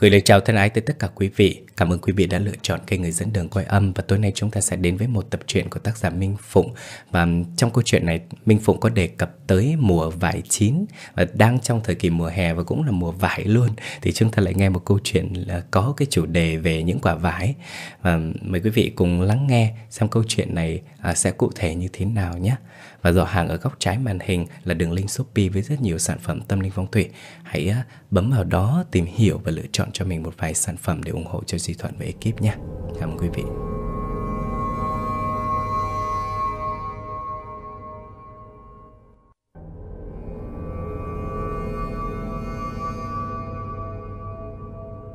Gửi lời chào thân ái tới tất cả quý vị. Cảm ơn quý vị đã lựa chọn kênh Người dẫn đường quay âm và tối nay chúng ta sẽ đến với một tập truyện của tác giả Minh Phụng. Và trong câu chuyện này, Minh Phụng có đề cập tới mùa vải chín và đang trong thời kỳ mùa hè và cũng là mùa vải luôn. Thì chúng ta lại nghe một câu chuyện là có cái chủ đề về những quả vải. Và mời quý vị cùng lắng nghe xem câu chuyện này à, sẽ cụ thể như thế nào nhé. Và giỏ hàng ở góc trái màn hình là đường link Shopee với rất nhiều sản phẩm tâm linh phong thủy. Hãy à, bấm vào đó tìm hiểu và lựa chọn cho mình một vài sản phẩm để ủng hộ cho Duy Thuận và ekip nhé. Cảm ơn quý vị.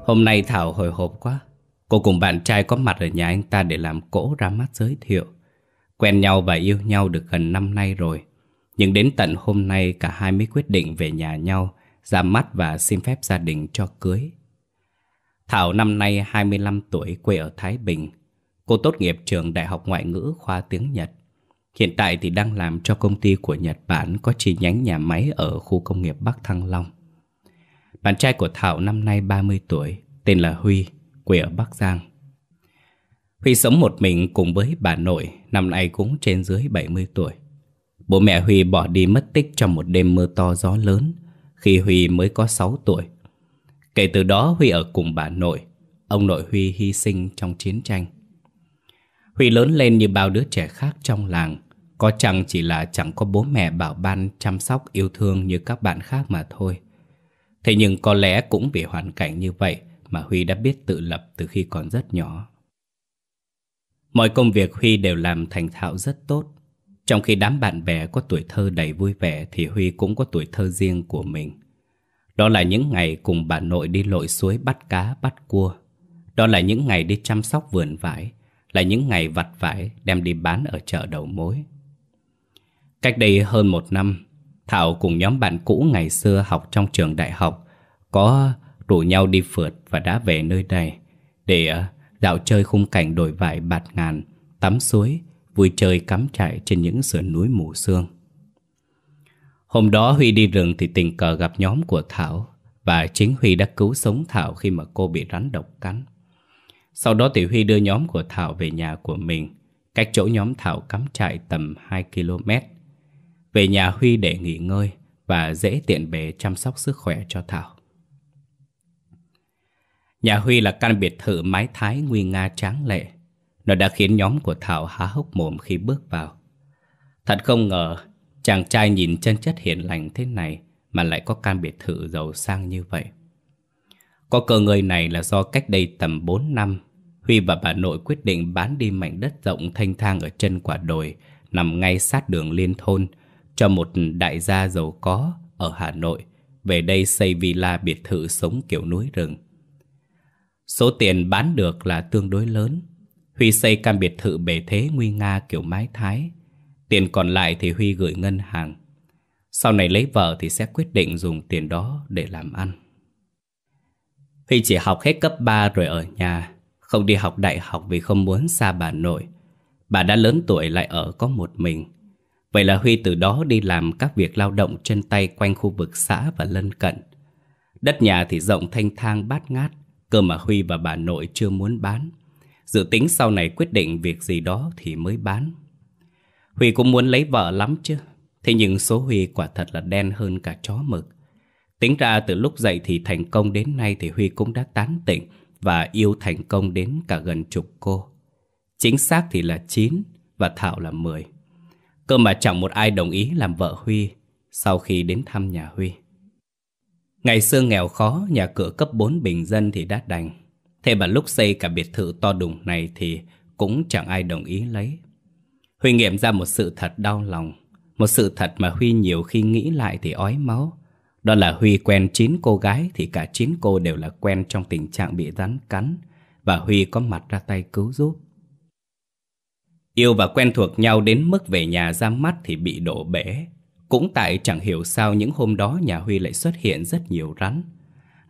Hôm nay Thảo hồi hộp quá. Cô cùng bạn trai có mặt ở nhà anh ta để làm cỗ ra mắt giới thiệu. Quen nhau và yêu nhau được gần năm nay rồi. Nhưng đến tận hôm nay cả hai mới quyết định về nhà nhau, ra mắt và xin phép gia đình cho cưới. Thảo năm nay 25 tuổi, quê ở Thái Bình. Cô tốt nghiệp trường Đại học Ngoại ngữ khoa tiếng Nhật. Hiện tại thì đang làm cho công ty của Nhật Bản có chi nhánh nhà máy ở khu công nghiệp Bắc Thăng Long. Bạn trai của Thảo năm nay 30 tuổi, tên là Huy, quê ở Bắc Giang. Huy sống một mình cùng với bà nội, năm nay cũng trên dưới 70 tuổi. Bố mẹ Huy bỏ đi mất tích trong một đêm mưa to gió lớn, khi Huy mới có 6 tuổi. Kể từ đó Huy ở cùng bà nội, ông nội Huy hy sinh trong chiến tranh. Huy lớn lên như bao đứa trẻ khác trong làng, có chẳng chỉ là chẳng có bố mẹ bảo ban chăm sóc yêu thương như các bạn khác mà thôi. Thế nhưng có lẽ cũng vì hoàn cảnh như vậy mà Huy đã biết tự lập từ khi còn rất nhỏ. Mọi công việc Huy đều làm thành thạo rất tốt. Trong khi đám bạn bè có tuổi thơ đầy vui vẻ thì Huy cũng có tuổi thơ riêng của mình. Đó là những ngày cùng bà nội đi lội suối bắt cá, bắt cua. Đó là những ngày đi chăm sóc vườn vải, là những ngày vặt vải đem đi bán ở chợ đầu mối. Cách đây hơn một năm, Thảo cùng nhóm bạn cũ ngày xưa học trong trường đại học có rủ nhau đi phượt và đã về nơi đây để ờ, dạo chơi khung cảnh đổi vải bạt ngàn, tắm suối, vui chơi cắm trại trên những sườn núi mù sương. Hôm đó Huy đi rừng thì tình cờ gặp nhóm của Thảo và chính Huy đã cứu sống Thảo khi mà cô bị rắn độc cắn. Sau đó thì Huy đưa nhóm của Thảo về nhà của mình, cách chỗ nhóm Thảo cắm trại tầm 2 km. Về nhà Huy để nghỉ ngơi và dễ tiện bề chăm sóc sức khỏe cho Thảo. Nhà Huy là căn biệt thự mái thái nguy nga tráng lệ. Nó đã khiến nhóm của Thảo há hốc mồm khi bước vào. Thật không ngờ, chàng trai nhìn chân chất hiền lành thế này mà lại có căn biệt thự giàu sang như vậy. Có cơ ngơi này là do cách đây tầm 4 năm, Huy và bà nội quyết định bán đi mảnh đất rộng thanh thang ở chân quả đồi, nằm ngay sát đường liên thôn, cho một đại gia giàu có ở Hà Nội, về đây xây villa biệt thự sống kiểu núi rừng. Số tiền bán được là tương đối lớn. Huy xây căn biệt thự bề thế nguy nga kiểu mái thái. Tiền còn lại thì Huy gửi ngân hàng. Sau này lấy vợ thì sẽ quyết định dùng tiền đó để làm ăn. Huy chỉ học hết cấp 3 rồi ở nhà, không đi học đại học vì không muốn xa bà nội. Bà đã lớn tuổi lại ở có một mình. Vậy là Huy từ đó đi làm các việc lao động chân tay quanh khu vực xã và lân cận. Đất nhà thì rộng thanh thang bát ngát, Cơ mà Huy và bà nội chưa muốn bán. Dự tính sau này quyết định việc gì đó thì mới bán. Huy cũng muốn lấy vợ lắm chứ. Thế nhưng số Huy quả thật là đen hơn cả chó mực. Tính ra từ lúc dậy thì thành công đến nay thì Huy cũng đã tán tỉnh Và yêu thành công đến cả gần chục cô. Chính xác thì là 9 và Thảo là 10 Cơ mà chẳng một ai đồng ý làm vợ Huy Sau khi đến thăm nhà Huy. Ngày xưa nghèo khó, nhà cửa cấp 4 bình dân thì đã đành. Thế mà lúc xây cả biệt thự to đùng này thì cũng chẳng ai đồng ý lấy. Huy nghiệm ra một sự thật đau lòng. Một sự thật mà Huy nhiều khi nghĩ lại thì ói máu. Đó là Huy quen 9 cô gái thì cả 9 cô đều là quen trong tình trạng bị rắn cắn. Và Huy có mặt ra tay cứu giúp. Yêu và quen thuộc nhau đến mức về nhà ra mắt thì bị đổ bể. Cũng tại chẳng hiểu sao những hôm đó nhà Huy lại xuất hiện rất nhiều rắn.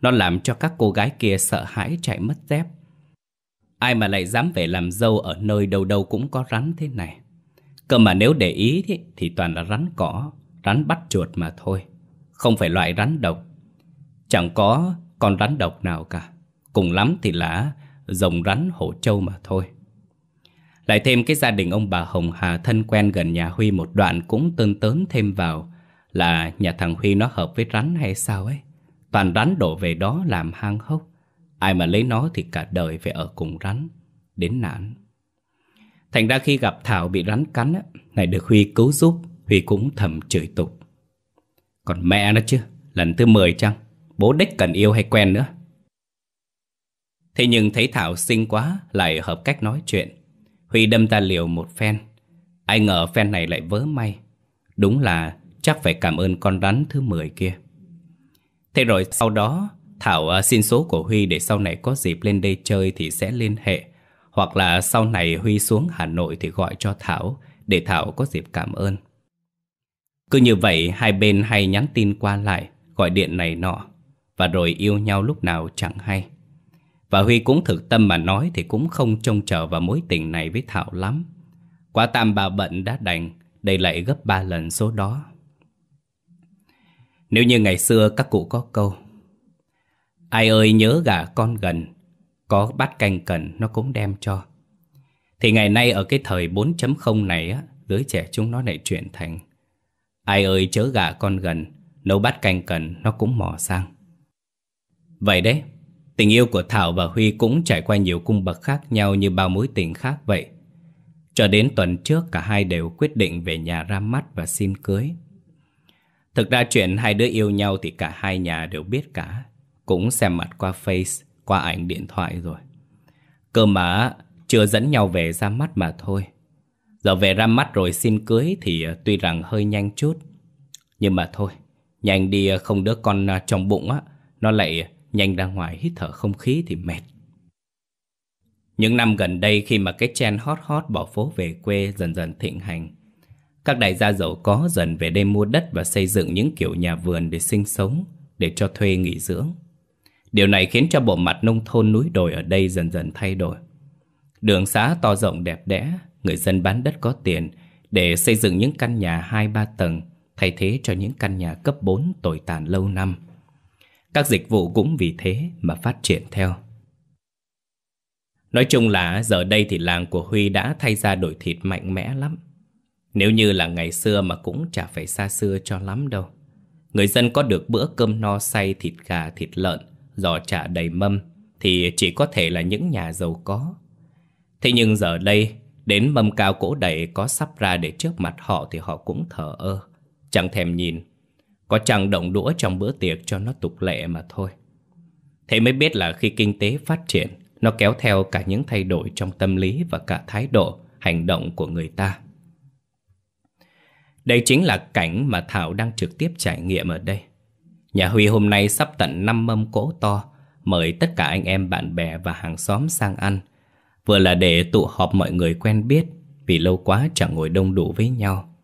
Nó làm cho các cô gái kia sợ hãi chạy mất dép. Ai mà lại dám về làm dâu ở nơi đâu đâu cũng có rắn thế này. Cơ mà nếu để ý thì, thì toàn là rắn cỏ, rắn bắt chuột mà thôi. Không phải loại rắn độc. Chẳng có con rắn độc nào cả. Cùng lắm thì là rồng rắn hổ trâu mà thôi lại thêm cái gia đình ông bà Hồng Hà thân quen gần nhà Huy một đoạn cũng tơn tớn thêm vào. Là nhà thằng Huy nó hợp với rắn hay sao ấy? Toàn rắn đổ về đó làm hang hốc. Ai mà lấy nó thì cả đời phải ở cùng rắn. Đến nạn. Thành ra khi gặp Thảo bị rắn cắn Này được Huy cứu giúp. Huy cũng thầm chửi tục. Còn mẹ nó chứ, Lần thứ 10 chăng? Bố đích cần yêu hay quen nữa? Thế nhưng thấy Thảo xinh quá, Lại hợp cách nói chuyện. Huy đâm ta liều một phen. Ai ngờ phen này lại vớ may. Đúng là chắc phải cảm ơn con rắn thứ 10 kia. Thế rồi sau đó, Thảo à, xin số của Huy để sau này có dịp lên đây chơi thì sẽ liên hệ. Hoặc là sau này Huy xuống Hà Nội thì gọi cho Thảo Để Thảo có dịp cảm ơn. Cứ như vậy, hai bên hay nhắn tin qua lại, Gọi điện này nọ. Và rồi yêu nhau lúc nào chẳng hay. Và Huy cũng thực tâm mà nói Thì cũng không trông chờ vào mối tình này với Thảo lắm. Quả tam bà bận đã đành Đây lại gấp ba lần số đó. Nếu như ngày xưa các cụ có câu, Ai ơi nhớ gà con gần, Có bát canh cần nó cũng đem cho. Thì ngày nay ở cái thời 4.0 này á, giới trẻ chúng nó lại chuyển thành, Ai ơi chớ gà con gần, Nấu bát canh cần nó cũng mò sang. Vậy đấy. Tình yêu của Thảo và Huy cũng trải qua nhiều cung bậc khác nhau như bao mối tình khác vậy Cho đến tuần trước cả hai đều quyết định về nhà ra mắt và xin cưới Thực ra chuyện hai đứa yêu nhau thì cả hai nhà đều biết cả cũng xem mặt qua face, qua ảnh điện thoại rồi. Cơ mà chưa dẫn nhau về ra mắt mà thôi. Giờ về ra mắt rồi xin cưới thì à, tuy rằng hơi nhanh chút. Nhưng mà thôi, nhanh đi à, không đứa con à, trong bụng á, nó lại nhanh ra ngoài hít thở không khí thì mệt. Những năm gần đây khi mà cái trend hot hot bỏ phố về quê dần dần thịnh hành, các đại gia giàu có dần về đây mua đất và xây dựng những kiểu nhà vườn để sinh sống, để cho thuê nghỉ dưỡng. Điều này khiến cho bộ mặt nông thôn núi đồi ở đây dần dần thay đổi. Đường xá to rộng đẹp đẽ, người dân bán đất có tiền để xây dựng những căn nhà 2-3 tầng thay thế cho những căn nhà cấp 4 tồi tàn lâu năm. Các dịch vụ cũng vì thế mà phát triển theo. Nói chung là giờ đây thì làng của Huy đã thay ra đổi thịt mạnh mẽ lắm. Nếu như là ngày xưa mà cũng chả phải xa xưa cho lắm đâu. Người dân có được bữa cơm no say thịt gà, thịt lợn giò chả đầy mâm thì chỉ có thể là những nhà giàu có. Thế nhưng giờ đây, đến mâm cao cỗ đầy có sắp ra để trước mặt họ thì họ cũng thở ơ, chẳng thèm nhìn. Có chẳng động đũa trong bữa tiệc cho nó tục lệ mà thôi. Thế mới biết là khi kinh tế phát triển, nó kéo theo cả những thay đổi trong tâm lý và cả thái độ, hành động của người ta. Đây chính là cảnh mà Thảo đang trực tiếp trải nghiệm ở đây. Nhà Huy hôm nay sắp tận 5 mâm cỗ to, mời tất cả anh em bạn bè và hàng xóm sang ăn. Vừa là để tụ họp mọi người quen biết, vì lâu quá chẳng ngồi đông đủ với nhau.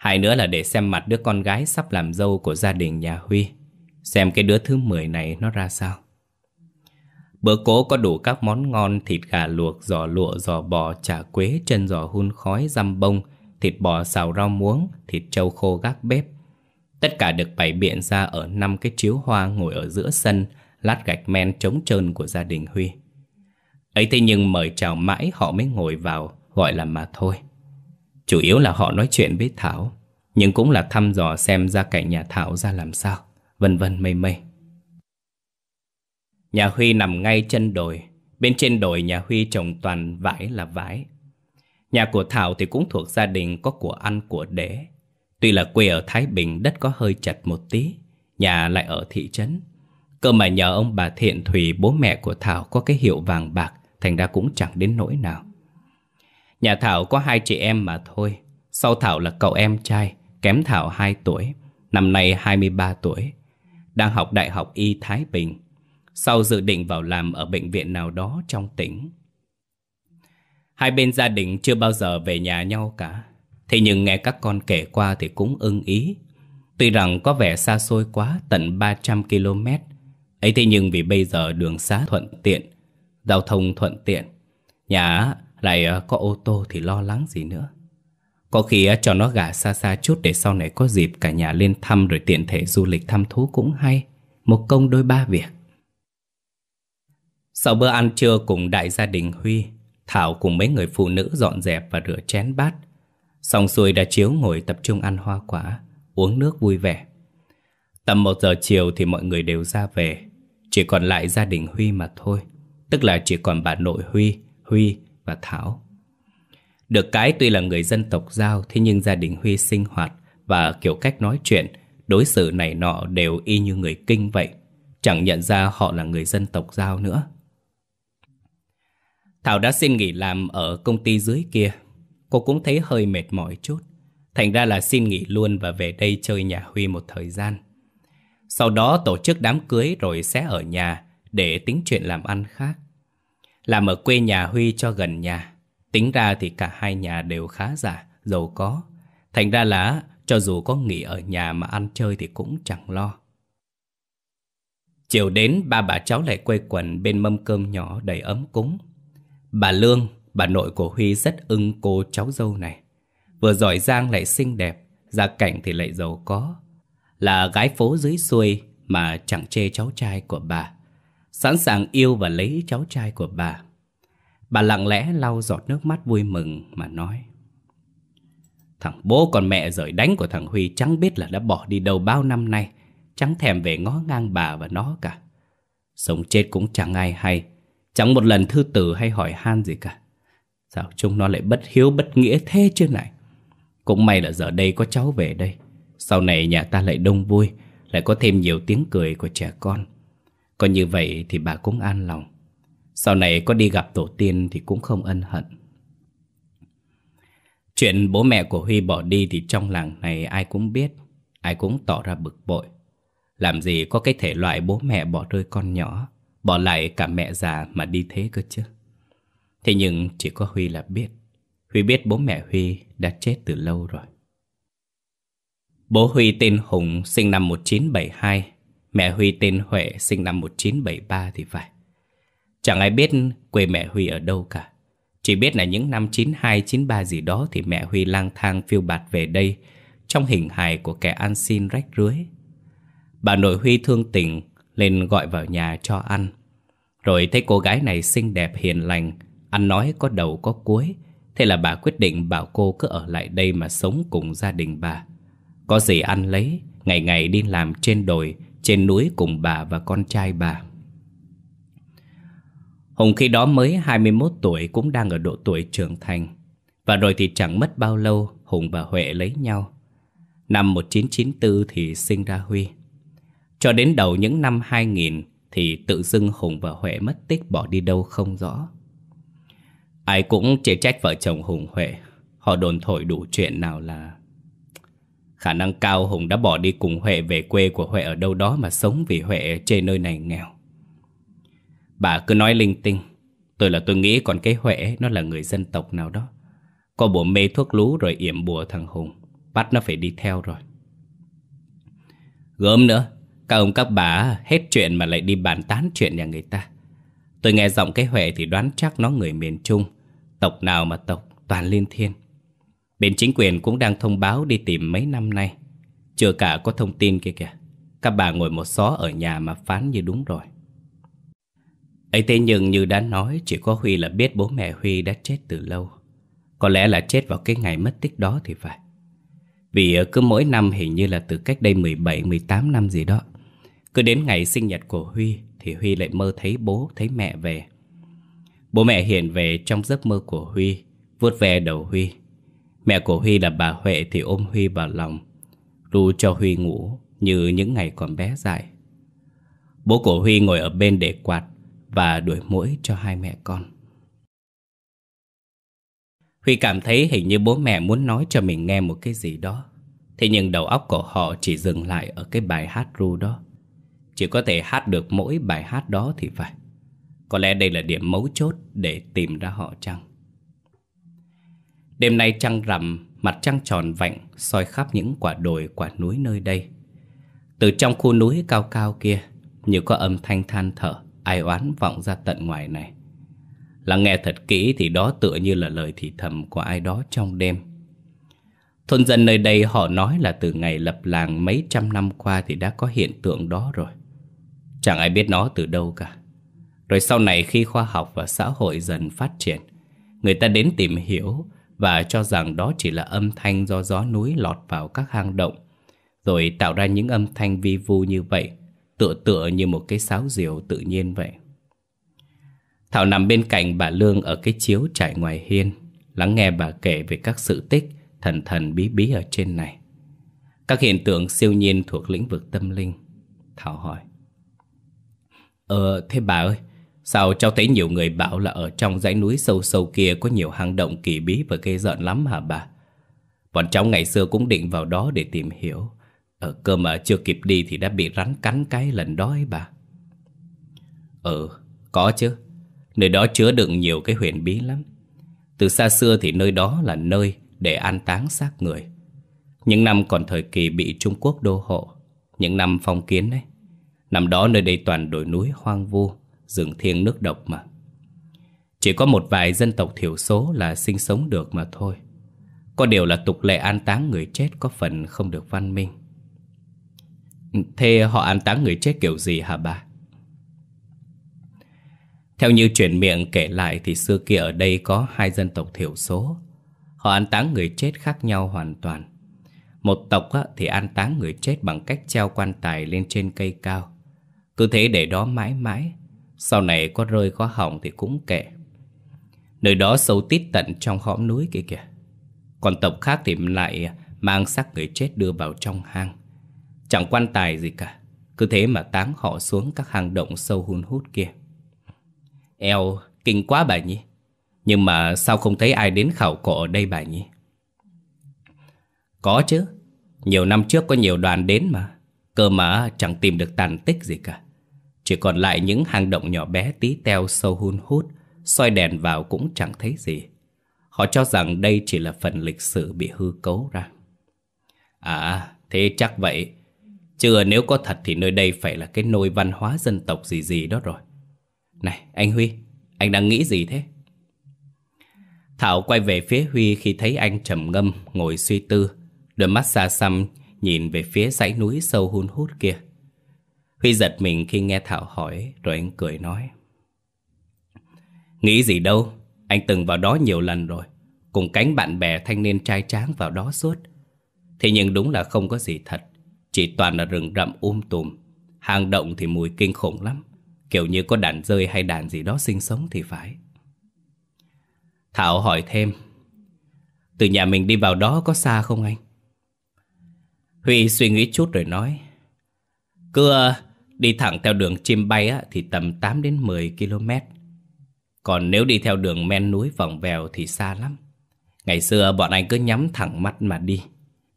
Hai nữa là để xem mặt đứa con gái sắp làm dâu của gia đình nhà Huy. Xem cái đứa thứ 10 này nó ra sao. Bữa cố có đủ các món ngon thịt gà luộc, giò lụa, giò bò, chả quế, chân giò hun khói, răm bông, thịt bò xào rau muống, thịt trâu khô gác bếp, Tất cả được bày biện ra ở năm cái chiếu hoa ngồi ở giữa sân, lát gạch men trống trơn của gia đình Huy. ấy thế nhưng mời chào mãi họ mới ngồi vào, gọi là mà thôi. Chủ yếu là họ nói chuyện với Thảo, nhưng cũng là thăm dò xem ra cảnh nhà Thảo ra làm sao, vân vân mây mây. Nhà Huy nằm ngay chân đồi, bên trên đồi nhà Huy trồng toàn vải là vải. Nhà của Thảo thì cũng thuộc gia đình có của ăn của để, Tuy là quê ở Thái Bình đất có hơi chặt một tí, nhà lại ở thị trấn. Cơ mà nhờ ông bà Thiện Thùy bố mẹ của Thảo có cái hiệu vàng bạc, thành ra cũng chẳng đến nỗi nào. Nhà Thảo có hai chị em mà thôi, sau Thảo là cậu em trai, kém Thảo 2 tuổi, năm nay 23 tuổi, đang học Đại học Y Thái Bình, sau dự định vào làm ở bệnh viện nào đó trong tỉnh. Hai bên gia đình chưa bao giờ về nhà nhau cả, Thế nhưng nghe các con kể qua thì cũng ưng ý. Tuy rằng có vẻ xa xôi quá tận 300 km ấy thế nhưng vì bây giờ đường xá thuận tiện Giao thông thuận tiện Nhà lại ờ, có ô tô thì lo lắng gì nữa Có khi ờ, cho nó gả xa xa chút để sau này có dịp cả nhà lên thăm rồi tiện thể du lịch thăm thú cũng hay Một công đôi ba việc Sau bữa ăn trưa cùng đại gia đình Huy, Thảo cùng mấy người phụ nữ dọn dẹp và rửa chén bát. Xong xuôi đã chiếu ngồi tập trung ăn hoa quả, uống nước vui vẻ. Tầm một giờ chiều thì mọi người đều ra về, chỉ còn lại gia đình Huy mà thôi. Tức là chỉ còn bà nội Huy, Huy và Thảo. Được cái tuy là người dân tộc Giao, Thế nhưng gia đình Huy sinh hoạt Và kiểu cách nói chuyện, Đối xử này nọ đều y như người kinh vậy. Chẳng nhận ra họ là người dân tộc Giao nữa. Thảo đã xin nghỉ làm ở công ty dưới kia. Cô cũng thấy hơi mệt mỏi chút. Thành ra là xin nghỉ luôn và về đây chơi nhà Huy một thời gian. Sau đó tổ chức đám cưới rồi sẽ ở nhà Để tính chuyện làm ăn khác. Làm ở quê nhà Huy cho gần nhà Tính ra thì cả hai nhà đều khá giả, giàu có. Thành ra là cho dù có nghỉ ở nhà mà ăn chơi thì cũng chẳng lo. Chiều đến ba bà cháu lại quây quần bên mâm cơm nhỏ đầy ấm cúng. Bà Lương, bà nội của Huy rất ưng cô cháu dâu này. Vừa giỏi giang lại xinh đẹp, gia cảnh thì lại giàu có. Là gái phố dưới xuôi mà chẳng chê cháu trai của bà. Sẵn sàng yêu và lấy cháu trai của bà. Bà lặng lẽ lau giọt nước mắt vui mừng mà nói, Thằng bố còn mẹ rời đánh của thằng Huy chẳng biết là đã bỏ đi đâu bao năm nay, Chẳng thèm về ngó ngang bà và nó cả. Sống chết cũng chẳng ai hay, Chẳng một lần thư tử hay hỏi han gì cả. Sao chúng nó lại bất hiếu bất nghĩa thế chứ này? Cũng may là giờ đây có cháu về đây. Sau này nhà ta lại đông vui, Lại có thêm nhiều tiếng cười của trẻ con. Còn như vậy thì bà cũng an lòng. Sau này có đi gặp tổ tiên thì cũng không ân hận. Chuyện bố mẹ của Huy bỏ đi thì trong làng này ai cũng biết, Ai cũng tỏ ra bực bội. Làm gì có cái thể loại bố mẹ bỏ rơi con nhỏ, Bỏ lại cả mẹ già mà đi thế cơ chứ? Thế nhưng chỉ có Huy là biết. Huy biết bố mẹ Huy đã chết từ lâu rồi. Bố Huy tên Hùng, sinh năm 1972 Mẹ Huy tên Huệ sinh năm 1973 thì phải. Chẳng ai biết quê mẹ Huy ở đâu cả. Chỉ biết là những năm 92, 93 gì đó Thì mẹ Huy lang thang phiêu bạt về đây Trong hình hài của kẻ ăn xin rách rưới. Bà nội Huy thương tình Lên gọi vào nhà cho ăn. Rồi thấy cô gái này xinh đẹp hiền lành Ăn nói có đầu có cuối. Thế là bà quyết định bảo cô cứ ở lại đây mà sống cùng gia đình bà. Có gì ăn lấy Ngày ngày đi làm trên đồi trên núi cùng bà và con trai bà Hùng khi đó mới 21 tuổi cũng đang ở độ tuổi trưởng thành. Và rồi thì chẳng mất bao lâu, Hùng và Huệ lấy nhau. Năm 1994 thì sinh ra Huy. Cho đến đầu những năm 2000 thì tự dưng Hùng và Huệ mất tích bỏ đi đâu không rõ. Ai cũng chê trách vợ chồng Hùng Huệ. Họ đồn thổi đủ chuyện nào là... Khả năng cao Hùng đã bỏ đi cùng Huệ về quê của Huệ ở đâu đó mà sống vì Huệ trên nơi này nghèo. Bà cứ nói linh tinh. Tôi là tôi nghĩ còn cái Huệ, nó là người dân tộc nào đó. Có bùa mê thuốc lú rồi yểm bùa thằng Hùng. Bắt nó phải đi theo rồi. Gớm nữa, Các ông các bà, hết chuyện mà lại đi bàn tán chuyện nhà người ta. Tôi nghe giọng cái Huệ thì đoán chắc nó người miền Trung. Tộc nào mà tộc? Toàn liên thiên. Bên chính quyền cũng đang thông báo đi tìm mấy năm nay. Chưa cả có thông tin kia kìa. Các bà ngồi một xó ở nhà mà phán như đúng rồi. Ấy thế nhưng như đã nói Chỉ có Huy là biết bố mẹ Huy đã chết từ lâu. Có lẽ là chết vào cái ngày mất tích đó thì phải. Vì ờ, cứ mỗi năm hình như là từ cách đây 17-18 năm gì đó Cứ đến ngày sinh nhật của Huy Thì Huy lại mơ thấy bố, thấy mẹ về. Bố mẹ hiện về trong giấc mơ của Huy vuốt ve đầu Huy. Mẹ của Huy là bà Huệ thì ôm Huy vào lòng, Ru cho Huy ngủ như những ngày còn bé dại Bố của Huy ngồi ở bên để quạt và đuổi mũi cho hai mẹ con. Huy cảm thấy hình như bố mẹ muốn nói cho mình nghe một cái gì đó. Thế nhưng đầu óc của họ chỉ dừng lại ở cái bài hát ru đó. Chỉ có thể hát được mỗi bài hát đó thì phải. Có lẽ đây là điểm mấu chốt để tìm ra họ chăng. Đêm nay trăng rằm, mặt trăng tròn vạnh soi khắp những quả đồi quả núi nơi đây. Từ trong khu núi cao cao kia, như có âm thanh than thở, ai oán vọng ra tận ngoài này. Lắng nghe thật kỹ thì đó tựa như là lời thì thầm của ai đó trong đêm. Thôn dân nơi đây họ nói là từ ngày lập làng mấy trăm năm qua thì đã có hiện tượng đó rồi. Chẳng ai biết nó từ đâu cả. Rồi sau này khi khoa học và xã hội dần phát triển Người ta đến tìm hiểu và cho rằng đó chỉ là âm thanh do gió núi lọt vào các hang động. Rồi tạo ra những âm thanh vi vu như vậy, Tựa tựa như một cái sáo diều tự nhiên vậy. Thảo nằm bên cạnh bà Lương ở cái chiếu trải ngoài hiên, Lắng nghe bà kể về các sự tích, thần thần bí bí ở trên này. Các hiện tượng siêu nhiên thuộc lĩnh vực tâm linh, Thảo hỏi. Ờ thế bà ơi Sao cháu thấy nhiều người bảo là ở trong dãy núi sâu sâu kia có nhiều hang động kỳ bí và gây giận lắm hả bà? Bọn cháu ngày xưa cũng định vào đó để tìm hiểu. Ở cơ mà chưa kịp đi thì đã bị rắn cắn cái lần đó ấy bà. Ừ, có chứ. Nơi đó chứa đựng nhiều cái huyền bí lắm. Từ xa xưa thì nơi đó là nơi để an táng xác người. Những năm còn thời kỳ bị Trung Quốc đô hộ, những năm phong kiến ấy. Năm đó nơi đây toàn đồi núi hoang vu, rừng thiêng nước độc mà. Chỉ có một vài dân tộc thiểu số là sinh sống được mà thôi. Có điều là tục lệ an táng người chết có phần không được văn minh. Thế họ an táng người chết kiểu gì hả bà? Theo như truyền miệng kể lại thì xưa kia ở đây có hai dân tộc thiểu số. Họ an táng người chết khác nhau hoàn toàn. Một tộc thì an táng người chết bằng cách treo quan tài lên trên cây cao. Cứ thế để đó mãi mãi, sau này có rơi có hỏng thì cũng kệ. Nơi đó sâu tít tận trong hõm núi kia kìa. Còn tộc khác thì lại mang xác người chết đưa vào trong hang. Chẳng quan tài gì cả Cứ thế mà táng họ xuống các hang động sâu hun hút kia. Eo, kinh quá bà nhỉ Nhưng mà sao không thấy ai đến khảo cổ ở đây bà nhỉ Có chứ Nhiều năm trước có nhiều đoàn đến mà. Cơ mà chẳng tìm được tàn tích gì cả chỉ còn lại những hang động nhỏ bé tí teo sâu hun hút, soi đèn vào cũng chẳng thấy gì. Họ cho rằng đây chỉ là phần lịch sử bị hư cấu ra. À thế chắc vậy. Chưa nếu có thật thì nơi đây phải là cái nôi văn hóa dân tộc gì gì đó rồi. Này, anh Huy, Anh đang nghĩ gì thế? Thảo quay về phía Huy khi thấy anh trầm ngâm, ngồi suy tư, Đôi mắt xa xăm nhìn về phía dãy núi sâu hun hút kia. Huy giật mình khi nghe Thảo hỏi, Rồi anh cười nói. Nghĩ gì đâu, Anh từng vào đó nhiều lần rồi. Cùng cánh bạn bè thanh niên trai tráng vào đó suốt. Thế nhưng đúng là không có gì thật. Chỉ toàn là rừng rậm um tùm. Hang động thì mùi kinh khủng lắm. Kiểu như có đàn rơi hay đàn gì đó sinh sống thì phải. Thảo hỏi thêm. Từ nhà mình đi vào đó có xa không anh? Huy suy nghĩ chút rồi nói. Cứ Đi thẳng theo đường chim bay á, thì tầm 8 đến 10 km. Còn nếu đi theo đường men núi vòng vèo thì xa lắm. Ngày xưa bọn anh cứ nhắm thẳng mắt mà đi.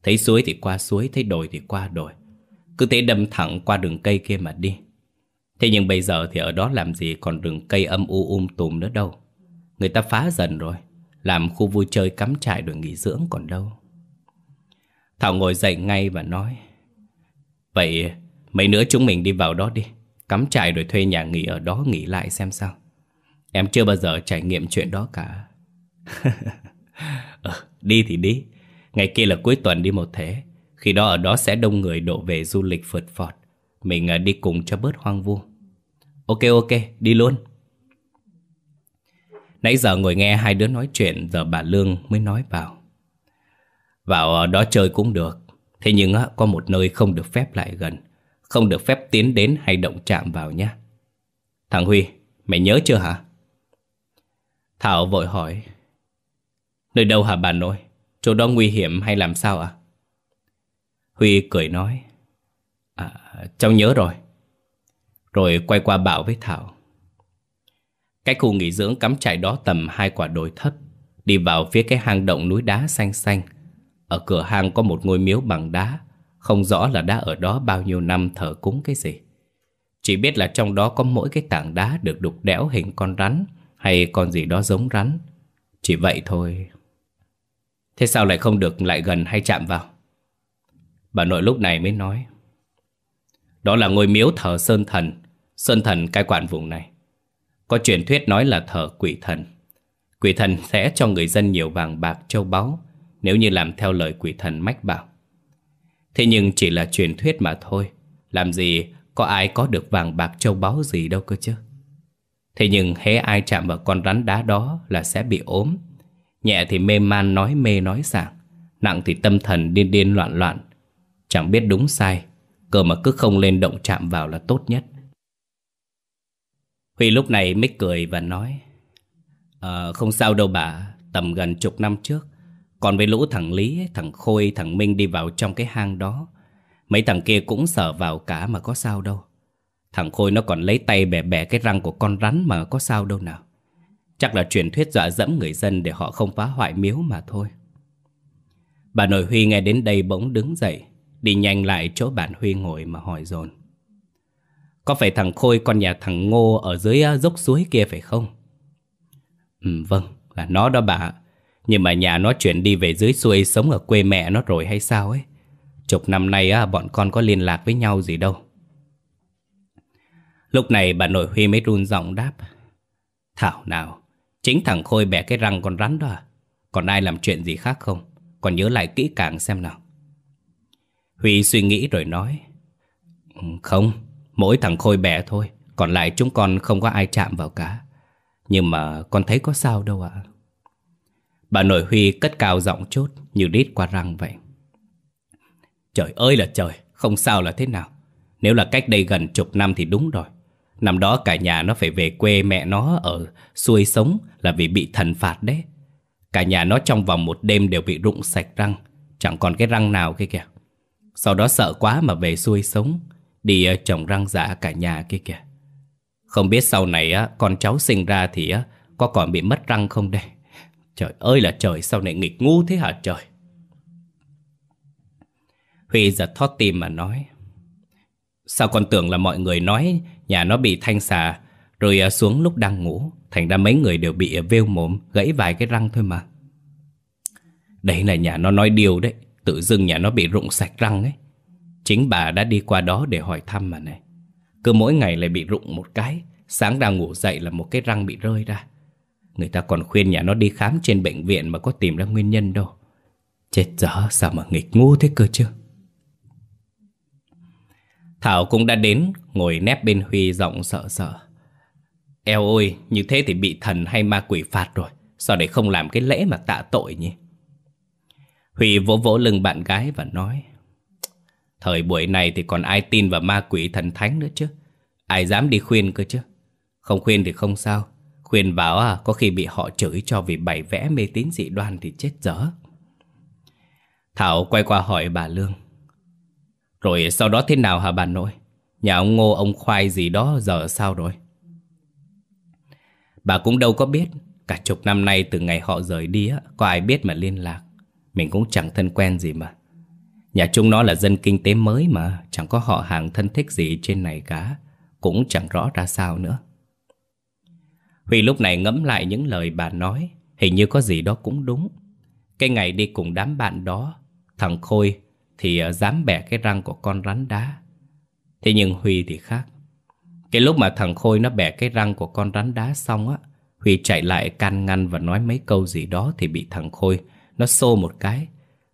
Thấy suối thì qua suối, thấy đồi thì qua đồi. Cứ thế đâm thẳng qua đường cây kia mà đi. Thế nhưng bây giờ thì ở đó làm gì còn đường cây âm u um tùm nữa đâu. Người ta phá dần rồi. Làm khu vui chơi cắm trại rồi nghỉ dưỡng còn đâu. Thảo ngồi dậy ngay và nói Vậy Mấy nữa chúng mình đi vào đó đi. Cắm trại rồi thuê nhà nghỉ ở đó nghỉ lại xem sao. Em chưa bao giờ trải nghiệm chuyện đó cả. Ừ, Đi thì đi. Ngày kia là cuối tuần đi một thế. Khi đó ở đó sẽ đông người đổ về du lịch phượt phọt. Mình à, đi cùng cho bớt hoang vu. Ok ok, đi luôn. Nãy giờ ngồi nghe hai đứa nói chuyện Giờ bà Lương mới nói vào. Vào à, đó chơi cũng được. Thế nhưng có một nơi không được phép lại gần không được phép tiến đến hay động chạm vào nhé Thằng Huy, mày nhớ chưa hả? Thảo vội hỏi Nơi đâu hả bà nội? Chỗ đó nguy hiểm hay làm sao ạ? À? Huy cười nói À, cháu nhớ rồi Rồi quay qua bảo với Thảo Cái khu nghỉ dưỡng cắm trại đó tầm hai quả đồi thấp Đi vào phía cái hang động núi đá xanh xanh Ở cửa hang có một ngôi miếu bằng đá không rõ là đã ở đó bao nhiêu năm thờ cúng cái gì. Chỉ biết là trong đó có mỗi cái tảng đá được đục đẽo hình con rắn Hay con gì đó giống rắn. Chỉ vậy thôi. Thế sao lại không được lại gần hay chạm vào? Bà nội lúc này mới nói. Đó là ngôi miếu thờ Sơn Thần Sơn Thần cai quản vùng này. Có truyền thuyết nói là thờ quỷ thần. Quỷ thần sẽ cho người dân nhiều vàng bạc, châu báu, Nếu như làm theo lời quỷ thần mách bảo. Thế nhưng chỉ là truyền thuyết mà thôi Làm gì có ai có được vàng bạc châu báu gì đâu cơ chứ Thế nhưng hễ ai chạm vào con rắn đá đó là sẽ bị ốm. Nhẹ thì mê man nói mê nói sảng, nặng thì tâm thần điên điên loạn loạn. Chẳng biết đúng sai, cơ mà cứ không lên động chạm vào là tốt nhất. Huy lúc này mới cười và nói à, Không sao đâu bà Tầm gần chục năm trước còn với lũ thằng Lý, thằng Khôi, thằng Minh đi vào trong cái hang đó Mấy thằng kia cũng sợ vào cả mà có sao đâu. Thằng Khôi nó còn lấy tay bẻ bẻ cái răng của con rắn mà có sao đâu nào. Chắc là truyền thuyết dọa dẫm người dân để họ không phá hoại miếu mà thôi. Bà nội Huy nghe đến đây bỗng đứng dậy Đi nhanh lại chỗ bạn Huy ngồi mà hỏi dồn. Có phải thằng Khôi con nhà thằng Ngô ở dưới à, dốc suối kia phải không? Ừ vâng, là nó đó bà nhưng mà nhà nó chuyển đi về dưới xuôi sống ở quê mẹ nó rồi hay sao ấy? Chục năm nay á, bọn con có liên lạc với nhau gì đâu. Lúc này bà nội Huy mới run giọng đáp. Thảo nào Chính thằng Khôi bẻ cái răng con rắn đó à? Còn ai làm chuyện gì khác không? Còn nhớ lại kỹ càng xem nào. Huy suy nghĩ rồi nói. Ừ, không Mỗi thằng Khôi bẻ thôi. Còn lại chúng con không có ai chạm vào cả. Nhưng mà con thấy có sao đâu ạ. Bà nội Huy cất cao giọng chốt Như đít qua răng vậy Trời ơi là trời Không sao là thế nào Nếu là cách đây gần chục năm thì đúng rồi Năm đó cả nhà nó phải về quê mẹ nó ở xuôi sống là vì bị thần phạt đấy. Cả nhà nó trong vòng một đêm đều bị rụng sạch răng, chẳng còn cái răng nào kia kìa. Sau đó sợ quá mà về xuôi sống, đi ờ, trồng răng giả cả nhà kia kìa. Không biết sau này ờ, con cháu sinh ra thì ờ, có còn bị mất răng không đây? Trời ơi là trời, sao này nghịch ngu thế hả trời? Huy giật thót tim mà nói Sao con tưởng là mọi người nói nhà nó bị thanh xà Rồi à, xuống lúc đang ngủ Thành ra mấy người đều bị à, vêu mồm Gãy vài cái răng thôi mà. Đấy là nhà nó nói điều đấy Tự dưng nhà nó bị rụng sạch răng ấy. Chính bà đã đi qua đó để hỏi thăm mà này. Cứ mỗi ngày lại bị rụng một cái Sáng đang ngủ dậy là một cái răng bị rơi ra. Người ta còn khuyên nhà nó đi khám trên bệnh viện Mà có tìm ra nguyên nhân đâu Chết dở sao mà nghịch ngu thế cơ chứ Thảo cũng đã đến, ngồi nép bên Huy giọng sợ sợ. Eo ôi, như thế thì bị thần hay ma quỷ phạt rồi. Sao để không làm cái lễ mà tạ tội nhỉ? Huy vỗ vỗ lưng bạn gái và nói Thời buổi này thì còn ai tin vào ma quỷ thần thánh nữa chứ Ai dám đi khuyên cơ chứ Không khuyên thì không sao Khuyên bảo à, có khi bị họ chửi cho vì bày vẽ mê tín dị đoan thì chết dở. Thảo quay qua hỏi bà Lương. Rồi sau đó thế nào hả bà nội? Nhà ông Ngô ông Khoai gì đó giờ sao rồi? Bà cũng đâu có biết. Cả chục năm nay từ ngày họ rời đi á Có ai biết mà liên lạc. Mình cũng chẳng thân quen gì mà. Nhà chúng nó là dân kinh tế mới mà Chẳng có họ hàng thân thích gì trên này cả. Cũng chẳng rõ ra sao nữa. Huy lúc này ngẫm lại những lời bà nói Hình như có gì đó cũng đúng Cái ngày đi cùng đám bạn đó Thằng Khôi thì ờ, dám bẻ cái răng của con rắn đá. Thế nhưng Huy thì khác. Cái lúc mà thằng Khôi nó bẻ cái răng của con rắn đá xong á, Huy chạy lại can ngăn và nói mấy câu gì đó thì bị thằng Khôi nó xô một cái.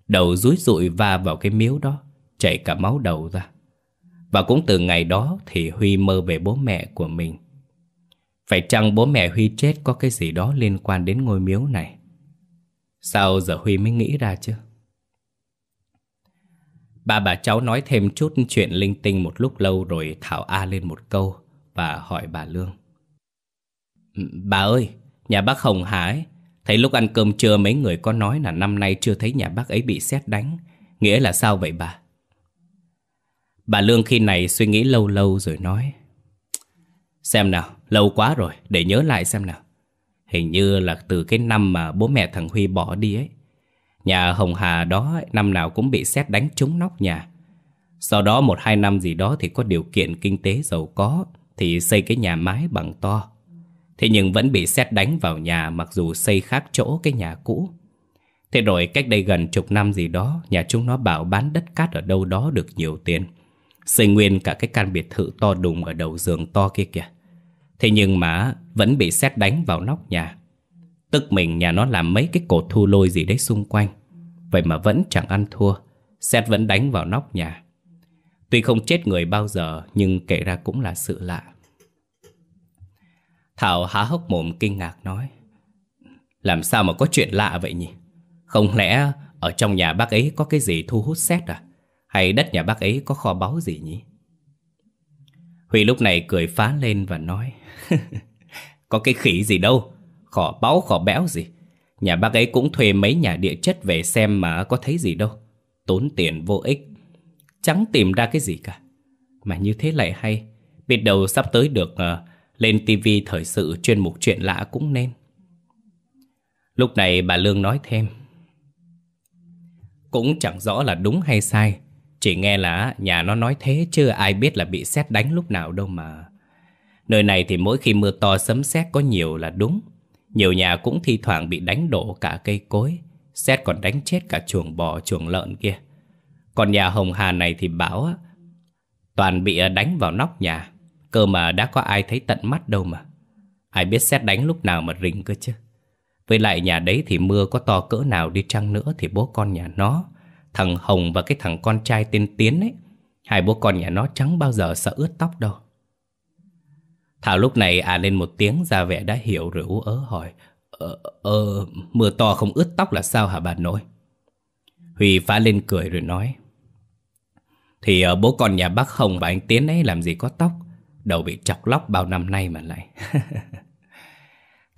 Đầu rúi rụi va vào cái miếu đó, chảy cả máu đầu ra. Và cũng từ ngày đó thì Huy mơ về bố mẹ của mình. Phải chăng bố mẹ Huy chết có cái gì đó liên quan đến ngôi miếu này? Sao giờ Huy mới nghĩ ra chứ? Ba bà cháu nói thêm chút chuyện linh tinh một lúc lâu rồi Thảo A lên một câu và hỏi bà Lương. Ừ, bà ơi, nhà bác Hồng Hà ấy, thấy lúc ăn cơm trưa mấy người có nói là năm nay chưa thấy nhà bác ấy bị xét đánh. Nghĩa là sao vậy bà? Bà Lương khi này suy nghĩ lâu lâu rồi nói. Xem nào, lâu quá rồi, để nhớ lại xem nào. Hình như là từ cái năm mà bố mẹ thằng Huy bỏ đi ấy. Nhà Hồng Hà đó năm nào cũng bị xét đánh trúng nóc nhà. Sau đó một hai năm gì đó thì có điều kiện kinh tế giàu có thì xây cái nhà mái bằng to. Thế nhưng vẫn bị xét đánh vào nhà mặc dù xây khác chỗ cái nhà cũ. Thế rồi cách đây gần chục năm gì đó nhà chúng nó bảo bán đất cát ở đâu đó được nhiều tiền. Xây nguyên cả cái căn biệt thự to đùng ở đầu giường to kia kìa. Thế nhưng mà vẫn bị xét đánh vào nóc nhà. Tức mình nhà nó làm mấy cái cột thu lôi gì đấy xung quanh. Vậy mà vẫn chẳng ăn thua Xét vẫn đánh vào nóc nhà. Tuy không chết người bao giờ, Nhưng kể ra cũng là sự lạ. Thảo há hốc mồm kinh ngạc nói, Làm sao mà có chuyện lạ vậy nhỉ? Không lẽ ở trong nhà bác ấy có cái gì thu hút xét à? Hay đất nhà bác ấy có kho báu gì nhỉ? Huy lúc này cười phá lên và nói Có cái khỉ gì đâu Khỏ báu khỏ béo gì. Nhà bác ấy cũng thuê mấy nhà địa chất về xem mà có thấy gì đâu. Tốn tiền vô ích. Chẳng tìm ra cái gì cả. Mà như thế lại hay. Biết đâu sắp tới được uh, lên tivi thời sự chuyên mục chuyện lạ cũng nên. Lúc này bà Lương nói thêm. Cũng chẳng rõ là đúng hay sai. Chỉ nghe là nhà nó nói thế Chứ ai biết là bị xét đánh lúc nào đâu mà. Nơi này thì mỗi khi mưa to sấm sét có nhiều là đúng. Nhiều nhà cũng thi thoảng bị đánh đổ cả cây cối Xét còn đánh chết cả chuồng bò, chuồng lợn kia. Còn nhà Hồng Hà này thì bảo Toàn bị à, đánh vào nóc nhà. Cơ mà đã có ai thấy tận mắt đâu mà. Ai biết xét đánh lúc nào mà rình cơ chứ. Với lại nhà đấy thì mưa có to cỡ nào đi chăng nữa Thì bố con nhà nó, Thằng Hồng và cái thằng con trai tên Tiến ấy, Hai bố con nhà nó chẳng bao giờ sợ ướt tóc đâu. Thảo lúc này à lên một tiếng ra vẻ đã hiểu rồi ú ớ hỏi. Ờ, ờ, mưa to không ướt tóc là sao hả bà nội? Huy phá lên cười rồi nói. Thì uh, bố con nhà bác Hồng và anh Tiến ấy làm gì có tóc? Đầu bị chọc lóc bao năm nay mà lại.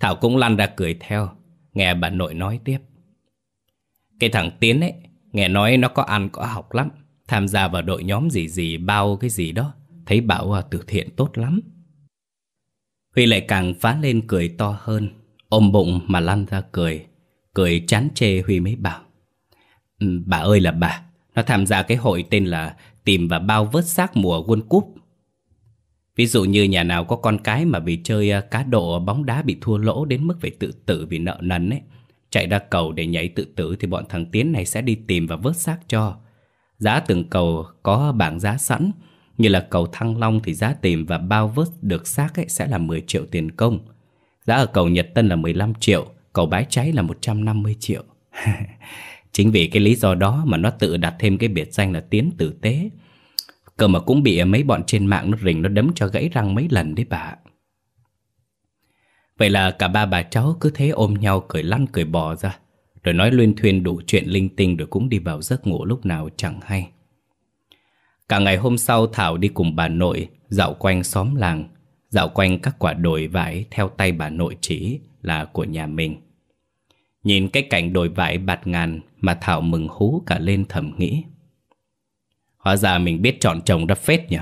Thảo cũng lăn ra cười theo. Nghe bà nội nói tiếp. Cái thằng Tiến ấy Nghe nói nó có ăn có học lắm. Tham gia vào đội nhóm gì gì bao cái gì đó. Thấy bảo uh, từ thiện tốt lắm. Huy lại càng phá lên cười to hơn. Ôm bụng mà lăn ra cười Cười chán chê Huy mới bảo ừ, Bà ơi là bà, Nó tham gia cái hội tên là Tìm và bao vớt xác mùa World Cup. Ví dụ như nhà nào có con cái mà bị chơi à, cá độ bóng đá bị thua lỗ đến mức phải tự tử vì nợ nần ấy, Chạy ra cầu để nhảy tự tử thì bọn thằng Tiến này sẽ đi tìm và vớt xác cho. Giá từng cầu có bảng giá sẵn như là cầu Thăng Long thì giá tìm và bao vớt được xác ấy sẽ là 10 triệu tiền công. Giá ở cầu Nhật Tân là 15 triệu, Cầu Bái Cháy là 150 triệu. Chính vì cái lý do đó mà nó tự đặt thêm cái biệt danh là Tiến Tử Tế. Cơ mà cũng bị mấy bọn trên mạng nó rình, nó đấm cho gãy răng mấy lần đấy bà. Vậy là cả ba bà cháu cứ thế ôm nhau cười lăn cười bò ra. Rồi nói luyên thuyên đủ chuyện linh tinh rồi cũng đi vào giấc ngủ lúc nào chẳng hay. Cả ngày hôm sau Thảo đi cùng bà nội dạo quanh xóm làng Dạo quanh các quả đồi vải theo tay bà nội chỉ là của nhà mình. Nhìn cái cảnh đồi vải bạt ngàn mà Thảo mừng hú cả lên thầm nghĩ. Hóa ra mình biết chọn chồng ra phết nhỉ?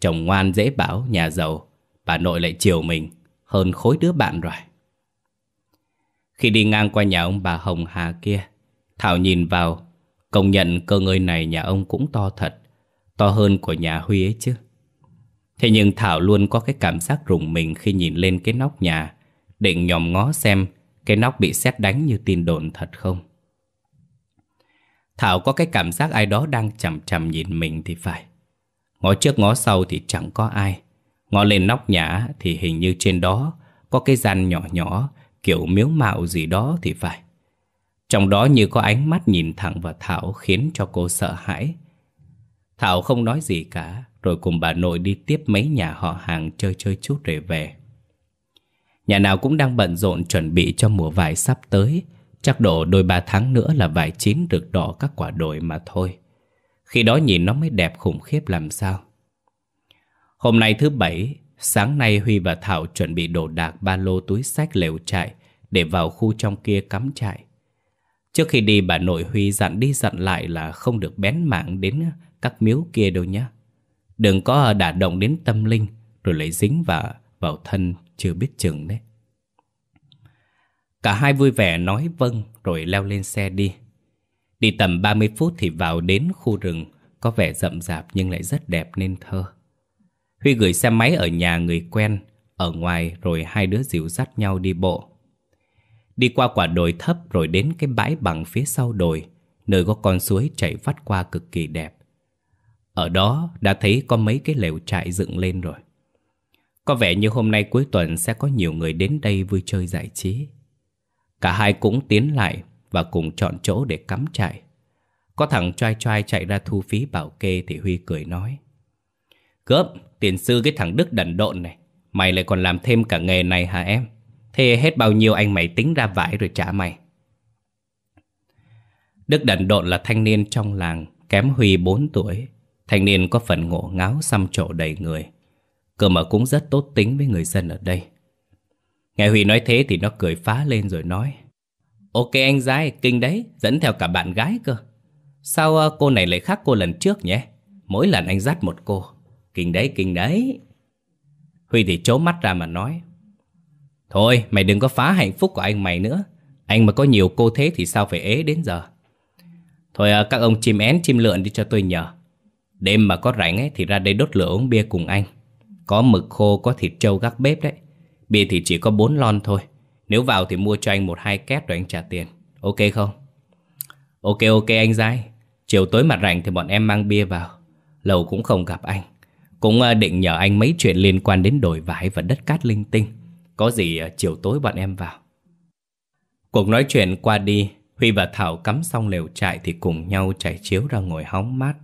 Chồng ngoan dễ bảo, nhà giàu Bà nội lại chiều mình Hơn khối đứa bạn rồi. Khi đi ngang qua nhà ông bà Hồng Hà kia Thảo nhìn vào Công nhận cơ ngơi này nhà ông cũng to thật. To hơn của nhà Huy ấy chứ? Thế nhưng Thảo luôn có cái cảm giác rùng mình khi nhìn lên cái nóc nhà Định nhòm ngó xem cái nóc bị xét đánh như tin đồn thật không. Thảo có cái cảm giác ai đó đang chằm chằm nhìn mình thì phải. Ngó trước ngó sau thì chẳng có ai. Ngó lên nóc nhà thì hình như trên đó Có cái gian nhỏ nhỏ, Kiểu miếu mạo gì đó thì phải. Trong đó như có ánh mắt nhìn thẳng vào Thảo Khiến cho cô sợ hãi. Thảo không nói gì cả, Rồi cùng bà nội đi tiếp mấy nhà họ hàng chơi chơi chút rồi về. Nhà nào cũng đang bận rộn chuẩn bị cho mùa vải sắp tới, Chắc độ đôi ba tháng nữa là vải chín được đỏ các quả đồi mà thôi. Khi đó nhìn nó mới đẹp khủng khiếp làm sao. Hôm nay thứ bảy, Sáng nay Huy và Thảo chuẩn bị đồ đạc ba lô túi sách lều trại Để vào khu trong kia cắm trại. Trước khi đi, bà nội Huy dặn đi dặn lại là không được bén mảng đến các miếu kia đâu nhé Đừng có đả động đến tâm linh Rồi lấy dính vào, vào thân chưa biết chừng đấy Cả hai vui vẻ nói vâng rồi leo lên xe đi. Đi tầm 30 phút thì vào đến khu rừng, có vẻ rậm rạp nhưng lại rất đẹp nên thơ. Huy gửi xe máy ở nhà người quen, ở ngoài rồi hai đứa dìu dắt nhau đi bộ. Đi qua quả đồi thấp rồi đến cái bãi bằng phía sau đồi, nơi có con suối chảy vắt qua cực kỳ đẹp. Ở đó đã thấy có mấy cái lều trại dựng lên rồi. Có vẻ như hôm nay cuối tuần sẽ có nhiều người đến đây vui chơi giải trí. Cả hai cũng tiến lại và cùng chọn chỗ để cắm trại. Có thằng trai trai chạy ra thu phí bảo kê thì Huy cười nói. Cướp, tiền sư cái thằng Đức đần độn này. Mày lại còn làm thêm cả nghề này hả em? Thế hết bao nhiêu anh mày tính ra vải rồi trả mày? Đức đần độn là thanh niên trong làng, kém Huy 4 tuổi. Thanh niên có phần ngộ ngáo xăm trổ đầy người. Cơ mà cũng rất tốt tính với người dân ở đây. Nghe Huy nói thế thì nó cười phá lên rồi nói. Ok anh giai, kinh đấy, dẫn theo cả bạn gái cơ. Sao ờ, cô này lại khác cô lần trước nhé? Mỗi lần anh dắt một cô. Kinh đấy, kinh đấy. Huy thì chố mắt ra mà nói. Thôi, mày đừng có phá hạnh phúc của anh mày nữa. Anh mà có nhiều cô thế thì sao phải ế đến giờ? Thôi ờ, các ông chim én chim lượn đi cho tôi nhờ. Đêm mà có rảnh ấy thì ra đây đốt lửa uống bia cùng anh. Có mực khô, có thịt trâu gác bếp đấy. Bia thì chỉ có 4 lon thôi. Nếu vào thì mua cho anh một hai két rồi anh trả tiền. Ok không? Ok ok anh dai. Chiều tối mặt rảnh thì bọn em mang bia vào. Lâu cũng không gặp anh. Cũng ờ, định nhờ anh mấy chuyện liên quan đến đồi vải và đất cát linh tinh. Có gì ờ, chiều tối bọn em vào. Cuộc nói chuyện qua đi, Huy và Thảo cắm xong lều trại thì cùng nhau trải chiếu ra ngồi hóng mát.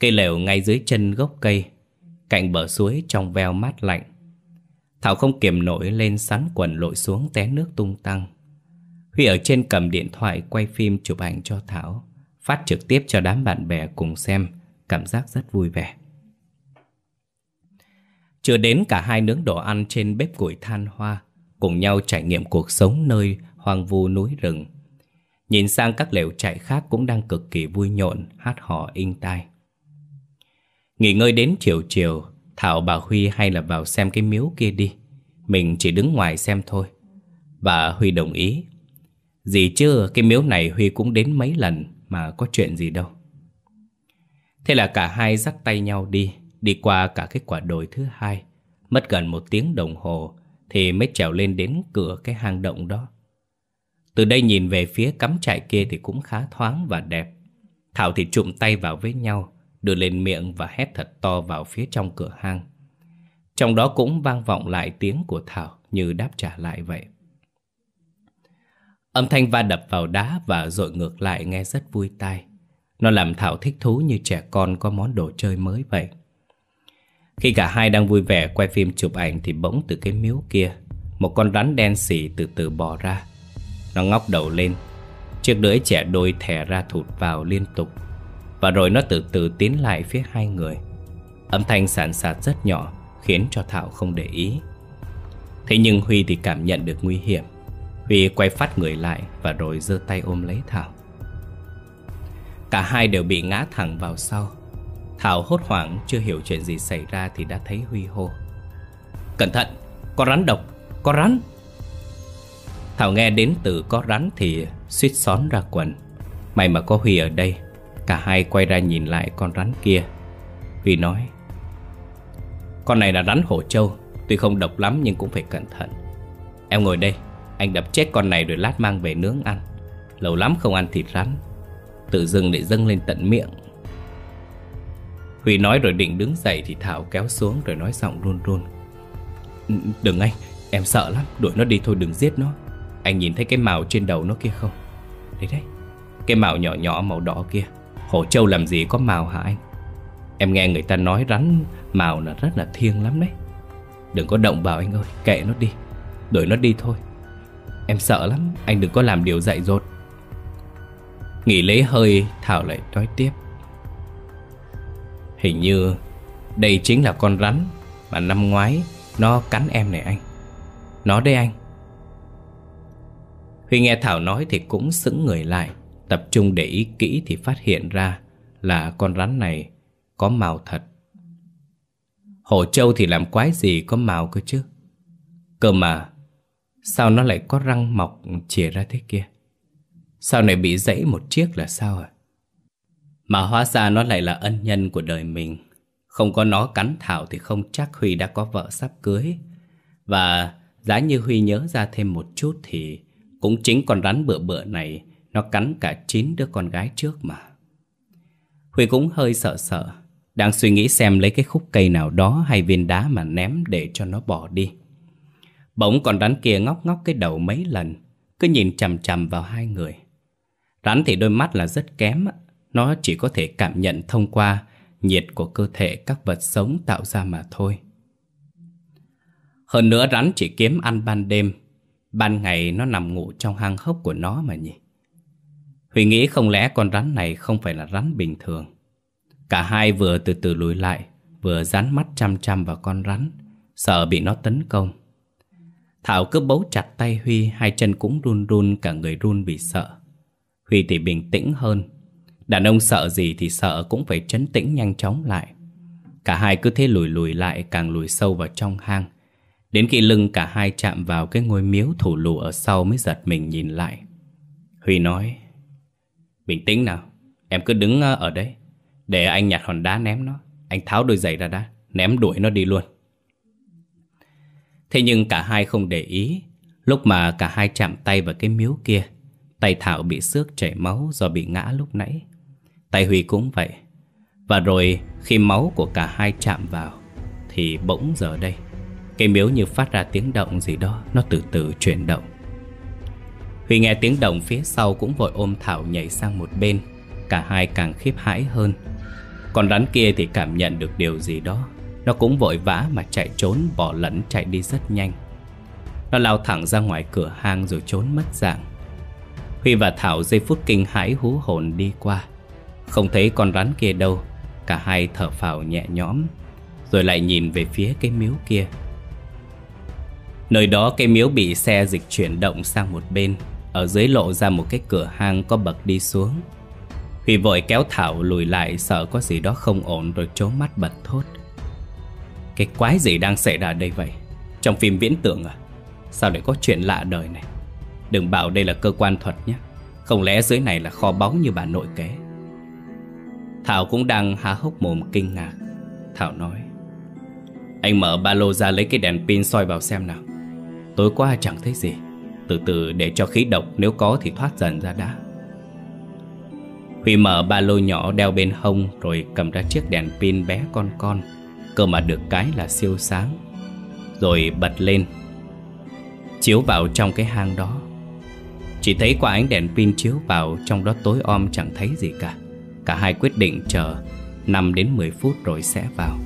Cây lều ngay dưới chân gốc cây, cạnh bờ suối trong veo mát lạnh. Thảo không kiềm nổi lên sắn quần lội xuống té nước tung tăng. Huy ở trên cầm điện thoại quay phim chụp ảnh cho Thảo, phát trực tiếp cho đám bạn bè cùng xem, cảm giác rất vui vẻ. Chưa đến cả hai nướng đồ ăn trên bếp củi than hoa, cùng nhau trải nghiệm cuộc sống nơi hoang vu núi rừng. Nhìn sang các lều trại khác cũng đang cực kỳ vui nhộn, hát hò inh tai. Nghỉ ngơi đến chiều chiều, Thảo bà Huy hay là vào xem cái miếu kia đi. Mình chỉ đứng ngoài xem thôi. Và Huy đồng ý. Gì chứ, cái miếu này Huy cũng đến mấy lần mà có chuyện gì đâu. Thế là cả hai dắt tay nhau đi, đi qua cả cái quả đồi thứ hai. Mất gần một tiếng đồng hồ thì mới trèo lên đến cửa cái hang động đó. Từ đây nhìn về phía cắm trại kia thì cũng khá thoáng và đẹp. Thảo thì trụm tay vào với nhau, đưa lên miệng và hét thật to vào phía trong cửa hang. Trong đó cũng vang vọng lại tiếng của Thảo như đáp trả lại vậy. Âm thanh va đập vào đá và dội ngược lại nghe rất vui tai. Nó làm Thảo thích thú như trẻ con có món đồ chơi mới vậy. Khi cả hai đang vui vẻ quay phim chụp ảnh thì bỗng từ cái miếu kia, một con rắn đen xỉ từ từ bò ra. Nó ngóc đầu lên, chiếc lưỡi trẻ đôi thẻ ra thụt vào liên tục. Và rồi nó từ từ tiến lại phía hai người. Âm thanh sản sạt rất nhỏ, khiến cho Thảo không để ý. Thế nhưng Huy thì cảm nhận được nguy hiểm. Huy quay phát người lại và rồi giơ tay ôm lấy Thảo. Cả hai đều bị ngã thẳng vào sau Thảo hốt hoảng chưa hiểu chuyện gì xảy ra thì đã thấy Huy hô Cẩn thận, có rắn độc, có rắn Thảo nghe đến từ có rắn thì suýt xón ra quần May mà có Huy ở đây Cả hai quay ra nhìn lại con rắn kia. Huy nói Con này là rắn hổ châu Tuy không độc lắm nhưng cũng phải cẩn thận. Em ngồi đây Anh đập chết con này rồi lát mang về nướng ăn. Lâu lắm không ăn thịt rắn Tự dưng để dâng lên tận miệng. Huy nói rồi định đứng dậy thì Thảo kéo xuống rồi nói giọng run run Đừng anh, em sợ lắm, đuổi nó đi thôi đừng giết nó. Anh nhìn thấy cái màu trên đầu nó kia không? Đấy đấy, cái màu nhỏ nhỏ màu đỏ kia. Hổ châu làm gì có màu hả anh? Em nghe người ta nói rắn màu là rất là thiêng lắm đấy. Đừng có động vào anh ơi, kệ nó đi. Đuổi nó đi thôi. Em sợ lắm, anh đừng có làm điều dạy dột. Nghỉ lấy hơi Thảo lại nói tiếp. Hình như đây chính là con rắn Mà năm ngoái nó cắn em này anh. Nó đây anh. Huy nghe Thảo nói thì cũng sững người lại. Tập trung để ý kỹ thì phát hiện ra Là con rắn này có màu thật Hổ châu thì làm quái gì có màu cơ chứ Cơ mà, Sao nó lại có răng mọc chìa ra thế kia Sao này bị dãy một chiếc là sao à? Mà hóa ra nó lại là ân nhân của đời mình. Không có nó cắn Thảo thì không chắc Huy đã có vợ sắp cưới. Và giá như Huy nhớ ra thêm một chút thì cũng chính con rắn bựa bựa này nó cắn cả chín đứa con gái trước mà. Huy cũng hơi sợ sợ, đang suy nghĩ xem lấy cái khúc cây nào đó hay viên đá mà ném để cho nó bỏ đi. Bỗng con rắn kia ngóc ngóc cái đầu mấy lần, cứ nhìn chằm chằm vào hai người. Rắn thì đôi mắt là rất kém Nó chỉ có thể cảm nhận thông qua nhiệt của cơ thể các vật sống tạo ra mà thôi Hơn nữa rắn chỉ kiếm ăn ban đêm Ban ngày nó nằm ngủ trong hang hốc của nó mà nhỉ Huy nghĩ không lẽ con rắn này không phải là rắn bình thường. Cả hai vừa từ từ lùi lại, Vừa dán mắt chăm chăm vào con rắn, Sợ bị nó tấn công. Thảo cứ bấu chặt tay Huy, Hai chân cũng run run, cả người run vì sợ. Huy thì bình tĩnh hơn. Đàn ông sợ gì thì sợ cũng phải chấn tĩnh nhanh chóng lại. Cả hai cứ thế lùi lùi lại, càng lùi sâu vào trong hang. Đến khi lưng cả hai chạm vào cái ngôi miếu thủ lù ở sau mới giật mình nhìn lại. Huy nói Bình tĩnh nào, Em cứ đứng ờ, ở đấy. Để anh nhặt hòn đá ném nó, Anh tháo đôi giày ra đã, Ném đuổi nó đi luôn. Thế nhưng cả hai không để ý. Lúc mà cả hai chạm tay vào cái miếu kia, Tay Thảo bị xước chảy máu do bị ngã lúc nãy. Tay Huy cũng vậy. Và rồi khi máu của cả hai chạm vào, Thì bỗng giờ đây, Cái miếu như phát ra tiếng động gì đó, Nó từ từ chuyển động. Huy nghe tiếng động phía sau cũng vội ôm Thảo nhảy sang một bên. Cả hai càng khiếp hãi hơn. Còn rắn kia thì cảm nhận được điều gì đó. Nó cũng vội vã mà chạy trốn, bỏ lẫn chạy đi rất nhanh. Nó lao thẳng ra ngoài cửa hang rồi trốn mất dạng. Huy và Thảo giây phút kinh hãi hú hồn đi qua. Không thấy con rắn kia đâu. Cả hai thở phào nhẹ nhõm, Rồi lại nhìn về phía cái miếu kia. Nơi đó cái miếu bị xe dịch chuyển động sang một bên. Ở dưới lộ ra một cái cửa hang có bậc đi xuống. Huy vội kéo Thảo lùi lại, sợ có gì đó không ổn rồi trố mắt bật thốt. Cái quái gì đang xảy ra đây vậy? Trong phim viễn tưởng à? Sao lại có chuyện lạ đời này? Đừng bảo đây là cơ quan thuật nhé. Không lẽ dưới này là kho báu như bà nội kế? Thảo cũng đang há hốc mồm kinh ngạc. Thảo nói, Anh mở ba lô ra lấy cái đèn pin soi vào xem nào. Tối qua chẳng thấy gì. Từ từ để cho khí độc nếu có thì thoát dần ra đã. Huy mở ba lô nhỏ đeo bên hông Rồi cầm ra chiếc đèn pin bé con con, Cơ mà được cái là siêu sáng, Rồi bật lên, Chiếu vào trong cái hang đó. Chỉ thấy qua ánh đèn pin chiếu vào, Trong đó tối om chẳng thấy gì cả. Cả hai quyết định chờ 5 đến 10 phút rồi sẽ vào.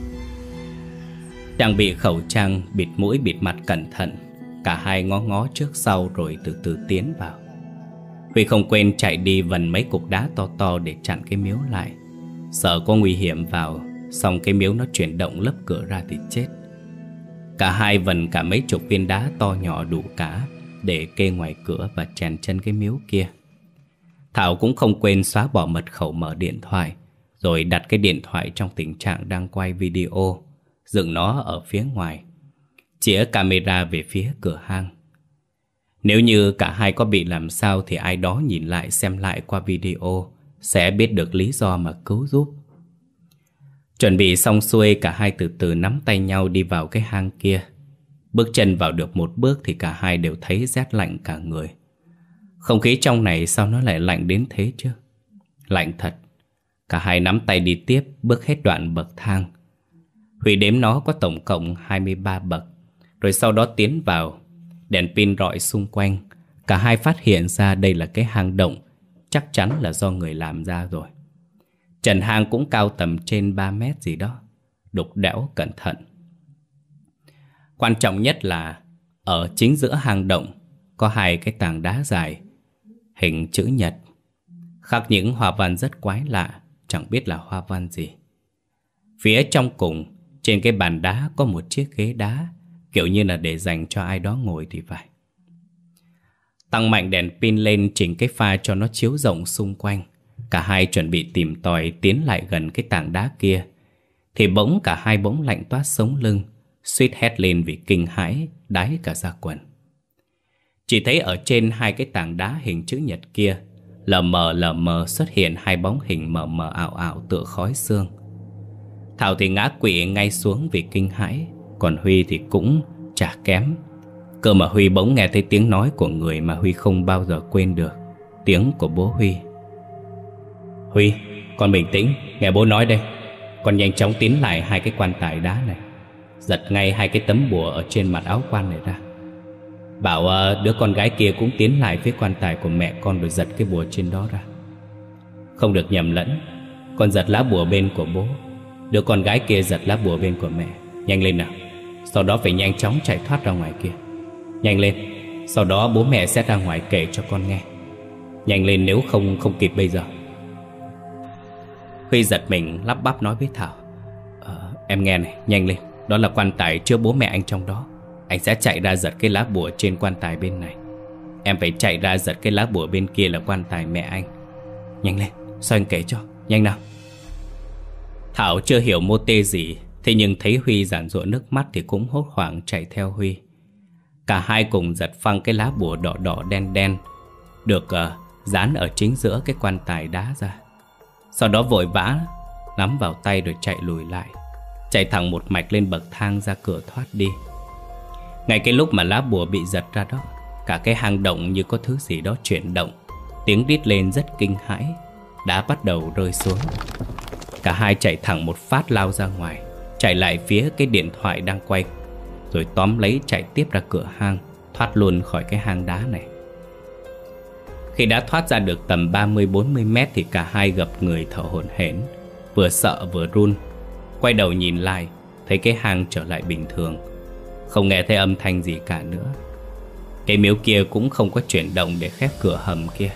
Trang bị khẩu trang, Bịt mũi, bịt mặt cẩn thận. Cả hai ngó ngó trước sau Rồi từ từ tiến vào. Huy không quên chạy đi vần mấy cục đá to to Để chặn cái miếu lại. Sợ có nguy hiểm vào Xong cái miếu nó chuyển động lấp cửa ra thì chết. Cả hai vần cả mấy chục viên đá to nhỏ đủ cả để kê ngoài cửa và chèn chân cái miếu kia. Thảo cũng không quên xóa bỏ mật khẩu mở điện thoại, rồi đặt cái điện thoại trong tình trạng đang quay video, dựng nó ở phía ngoài, chĩa camera về phía cửa hang. Nếu như cả hai có bị làm sao thì ai đó nhìn lại xem lại qua video sẽ biết được lý do mà cứu giúp. Chuẩn bị xong xuôi cả hai từ từ nắm tay nhau đi vào cái hang kia. Bước chân vào được một bước thì cả hai đều thấy rét lạnh cả người. Không khí trong này sao nó lại lạnh đến thế chứ? Lạnh thật. Cả hai nắm tay đi tiếp, bước hết đoạn bậc thang. Huy đếm nó có tổng cộng 23 bậc. Rồi sau đó tiến vào. Đèn pin rọi xung quanh. Cả hai phát hiện ra đây là cái hang động. Chắc chắn là do người làm ra rồi. Trần hang cũng cao tầm trên 3 mét gì đó. Đục đẽo cẩn thận. Quan trọng nhất là ở chính giữa hang động có hai cái tảng đá dài, hình chữ nhật. Khắc những hoa văn rất quái lạ, chẳng biết là hoa văn gì. Phía trong cùng, trên cái bàn đá có một chiếc ghế đá, kiểu như là để dành cho ai đó ngồi thì phải. Tăng mạnh đèn pin lên chỉnh cái pha cho nó chiếu rộng xung quanh. Cả hai chuẩn bị tìm tòi tiến lại gần cái tảng đá kia. Thì bỗng cả hai bỗng lạnh toát sống lưng suýt hét lên vì kinh hãi, đái cả ra quần. Chỉ thấy ở trên hai cái tảng đá hình chữ nhật kia, lờ mờ lờ mờ xuất hiện hai bóng hình mờ mờ ảo ảo tựa khói xương. Thảo thì ngã quỵ ngay xuống vì kinh hãi, còn Huy thì cũng chả kém. Cơ mà Huy bỗng nghe thấy tiếng nói của người mà Huy không bao giờ quên được, tiếng của bố Huy. Huy, con bình tĩnh, nghe bố nói đây. Con nhanh chóng tiến lại hai cái quan tài đá này. Giật ngay hai cái tấm bùa ở trên mặt áo quan này ra Bảo uh, đứa con gái kia cũng tiến lại phía quan tài của mẹ con Rồi giật cái bùa trên đó ra Không được nhầm lẫn Con giật lá bùa bên của bố Đứa con gái kia giật lá bùa bên của mẹ Nhanh lên nào sau đó phải nhanh chóng chạy thoát ra ngoài kia. Nhanh lên Sau đó bố mẹ sẽ ra ngoài kể cho con nghe. Nhanh lên nếu không không kịp bây giờ. Huy giật mình lắp bắp nói với Thảo à, Em nghe này, nhanh lên. Đó là quan tài chưa bố mẹ anh trong đó. Anh sẽ chạy ra giật cái lá bùa trên quan tài bên này. Em phải chạy ra giật cái lá bùa bên kia là quan tài mẹ anh. Nhanh lên, sao anh kể cho, nhanh nào. Thảo chưa hiểu mô tê gì Thế nhưng thấy Huy giản rụa nước mắt Thì cũng hốt hoảng chạy theo Huy. Cả hai cùng giật phăng cái lá bùa đỏ đỏ đen đen Được uh, dán ở chính giữa cái quan tài đá ra. Sau đó vội vã Nắm vào tay rồi chạy lùi lại Chạy thẳng một mạch lên bậc thang ra cửa thoát đi. Ngay cái lúc mà lá bùa bị giật ra đó Cả cái hang động như có thứ gì đó chuyển động Tiếng rít lên rất kinh hãi đá bắt đầu rơi xuống. Cả hai chạy thẳng một phát lao ra ngoài. Chạy lại phía cái điện thoại đang quay. Rồi tóm lấy chạy tiếp ra cửa hang, Thoát luôn khỏi cái hang đá này. Khi đã thoát ra được tầm 30-40 mét Thì cả hai gặp người thở hổn hển, Vừa sợ vừa run. Quay đầu nhìn lại, Thấy cái hang trở lại bình thường, Không nghe thấy âm thanh gì cả nữa. Cái miếu kia cũng không có chuyển động để khép cửa hầm kia,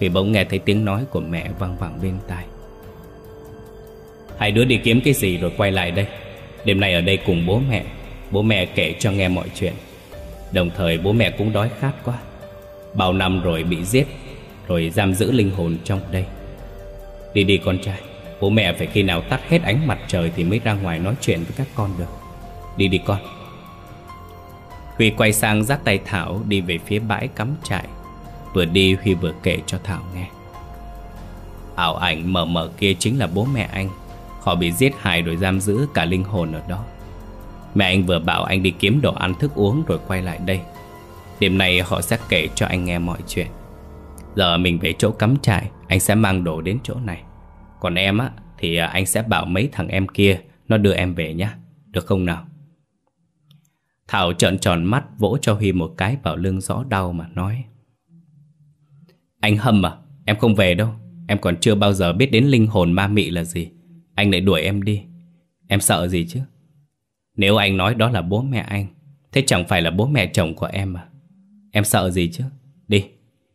Vì bỗng nghe thấy tiếng nói của mẹ vang vẳng bên tai. Hai đứa đi kiếm cái gì rồi quay lại đây. Đêm nay ở đây cùng bố mẹ. Bố mẹ kể cho nghe mọi chuyện. Đồng thời bố mẹ cũng đói khát quá. Bao năm rồi bị giết, Rồi giam giữ linh hồn trong đây. Đi đi con trai, Bố mẹ phải khi nào tắt hết ánh mặt trời Thì mới ra ngoài nói chuyện với các con được. Đi đi con. Huy quay sang dắt tay Thảo Đi về phía bãi cắm trại. Vừa đi Huy vừa kể cho Thảo nghe. Ảo ảnh mờ mờ kia chính là bố mẹ anh. Họ bị giết hại rồi giam giữ cả linh hồn ở đó. Mẹ anh vừa bảo anh đi kiếm đồ ăn thức uống rồi quay lại đây. Đêm nay họ sẽ kể cho anh nghe mọi chuyện. Giờ mình về chỗ cắm trại, Anh sẽ mang đồ đến chỗ này. Còn em á, Thì anh sẽ bảo mấy thằng em kia, Nó đưa em về nhá. Được không nào? Thảo trợn tròn mắt Vỗ cho Huy một cái vào lưng rõ đau mà nói. Anh Hâm à Em không về đâu. Em còn chưa bao giờ biết đến linh hồn ma mị là gì anh lại đuổi em đi. Em sợ gì chứ? Nếu anh nói đó là bố mẹ anh, Thế chẳng phải là bố mẹ chồng của em à? Em sợ gì chứ? Đi,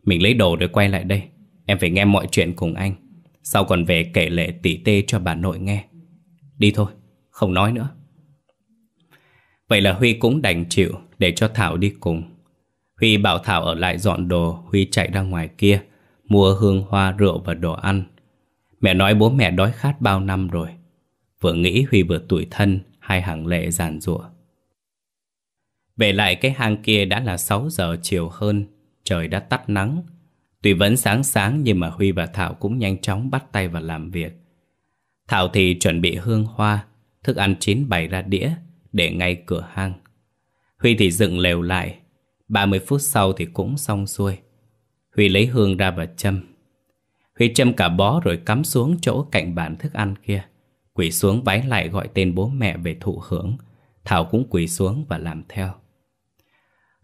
Mình lấy đồ rồi quay lại đây. Em phải nghe mọi chuyện cùng anh. Sau còn về kể lệ tỉ tê cho bà nội nghe. Đi thôi, Không nói nữa. Vậy là Huy cũng đành chịu Để cho Thảo đi cùng. Huy bảo Thảo ở lại dọn đồ, Huy chạy ra ngoài kia, Mua hương hoa, rượu và đồ ăn. Mẹ nói bố mẹ đói khát bao năm rồi. Vừa nghĩ Huy vừa tủi thân, Hai hàng lệ giàn rủa Về lại cái hang kia đã là 6 giờ chiều hơn, Trời đã tắt nắng. Tuy vẫn sáng sáng nhưng mà Huy và Thảo cũng nhanh chóng bắt tay vào làm việc. Thảo thì chuẩn bị hương hoa, Thức ăn chín bày ra đĩa Để ngay cửa hang. Huy thì dựng lều lại. 30 phút sau thì cũng xong xuôi. Huy lấy hương ra và châm. Huy châm cả bó rồi cắm xuống chỗ cạnh bàn thức ăn kia. Quỳ xuống vái lại gọi tên bố mẹ về thụ hưởng. Thảo cũng quỳ xuống và làm theo.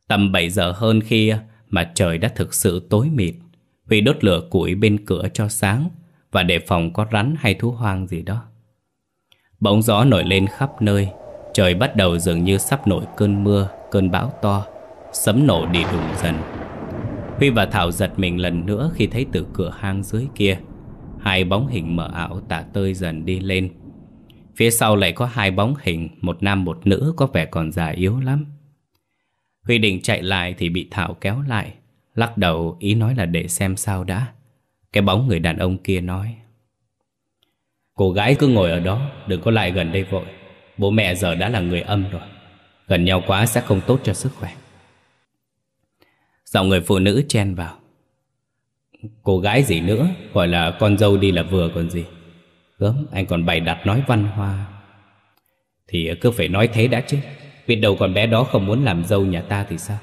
Tầm 7 giờ hơn khi mà trời đã thực sự tối mịt Huy đốt lửa củi bên cửa cho sáng Và đề phòng có rắn hay thú hoang gì đó. Bóng gió nổi lên khắp nơi Trời bắt đầu dường như sắp nổi cơn mưa, cơn bão to Sấm nổ đi đùng dần. Huy và Thảo giật mình lần nữa khi thấy từ cửa hang dưới kia. Hai bóng hình mờ ảo tả tơi dần đi lên. Phía sau lại có hai bóng hình, Một nam một nữ, có vẻ còn già yếu lắm. Huy định chạy lại thì bị Thảo kéo lại, Lắc đầu, ý nói là để xem sao đã. Cái bóng người đàn ông kia nói, Cô gái cứ ngồi ở đó, Đừng có lại gần đây vội. Bố mẹ giờ đã là người âm rồi. Gần nhau quá sẽ không tốt cho sức khỏe. Giọng người phụ nữ chen vào. Cô gái gì nữa? Gọi là con dâu đi là vừa còn gì? Gớm, anh còn bày đặt nói văn hoa. Thì cứ phải nói thế đã chứ. Biết đâu con bé đó không muốn làm dâu nhà ta thì sao?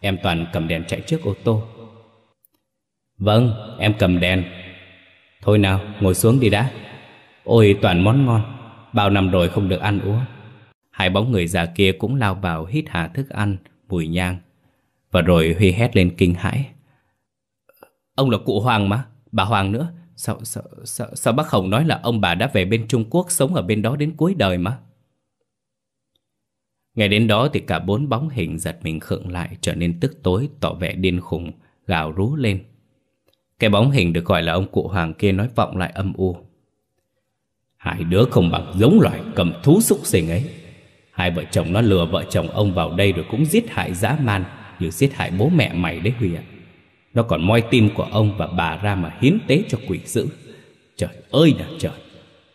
Em toàn cầm đèn chạy trước ô tô. Vâng em cầm đèn. Thôi nào, ngồi xuống đi đã. Ôi, toàn món ngon. Bao năm rồi không được ăn uống. Hai bóng người già kia cũng lao vào hít hà thức ăn, Mùi nhang và rồi Huy hét lên kinh hãi Ông là cụ Hoàng mà Bà Hoàng nữa Sao, sao, sao, sao bác Hồng nói là ông bà đã về bên Trung Quốc Sống ở bên đó đến cuối đời mà ngày đến đó thì cả bốn bóng hình giật mình khựng lại trở nên tức tối tỏ vẻ điên khùng, gào rú lên. Cái bóng hình được gọi là ông cụ hoàng kia nói vọng lại âm u. Hai đứa không bằng giống loài cầm thú súc sinh ấy. Hai vợ chồng nó lừa vợ chồng ông vào đây rồi cũng giết hại dã man như giết hại bố mẹ mày đấy Huy ạ. Nó còn moi tim của ông và bà ra mà hiến tế cho quỷ dữ. Trời ơi là trời!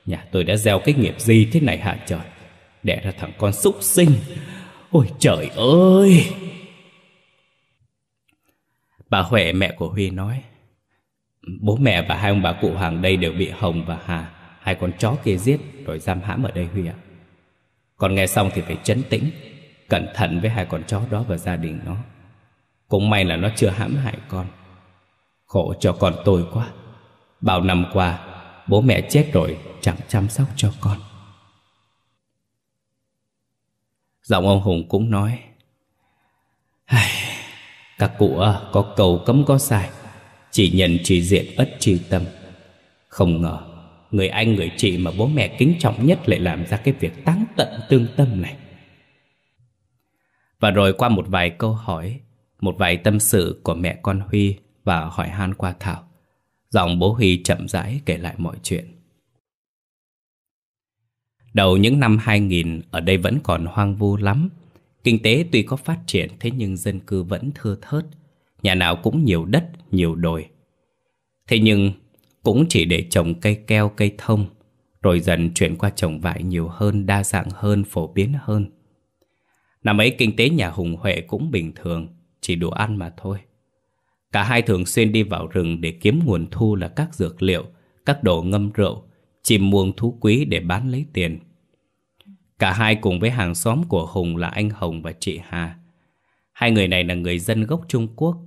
Nhà tôi đã gieo cái nghiệp gì thế này hả trời? Đẻ ra thằng con súc sinh. Ôi trời ơi! Bà Huệ, mẹ của Huy nói, Bố mẹ và hai ông bà cụ hàng đây đều bị Hồng và Hà, Hai con chó kia giết rồi giam hãm ở đây Huy ạ Còn nghe xong thì phải chấn tĩnh, Cẩn thận với hai con chó đó và gia đình nó cũng may là nó chưa hãm hại con. Khổ cho con tôi quá. Bao năm qua Bố mẹ chết rồi chẳng chăm sóc cho con. Giọng ông Hùng cũng nói Các cụ à, có cầu cấm có sai. Chỉ nhận chỉ diện ất tri tâm. Không ngờ Người anh người chị mà bố mẹ kính trọng nhất Lại làm ra cái việc táng tận tương tâm này. Và rồi qua một vài câu hỏi một vài tâm sự của mẹ con Huy Và hỏi han qua Thảo Giọng bố Huy chậm rãi kể lại mọi chuyện Đầu những năm 2000 ở đây vẫn còn hoang vu lắm. Kinh tế tuy có phát triển thế nhưng dân cư vẫn thưa thớt. Nhà nào cũng nhiều đất, nhiều đồi. Thế nhưng cũng chỉ để trồng cây keo, cây thông, rồi dần chuyển qua trồng vải nhiều hơn, đa dạng hơn, phổ biến hơn. Năm ấy kinh tế nhà Hùng Huệ cũng bình thường, chỉ đủ ăn mà thôi. Cả hai thường xuyên đi vào rừng để kiếm nguồn thu là các dược liệu, các đồ ngâm rượu, chìm muông thú quý để bán lấy tiền. Cả hai cùng với hàng xóm của Hùng là anh Hồng và chị Hà. Hai người này là người dân gốc Trung Quốc.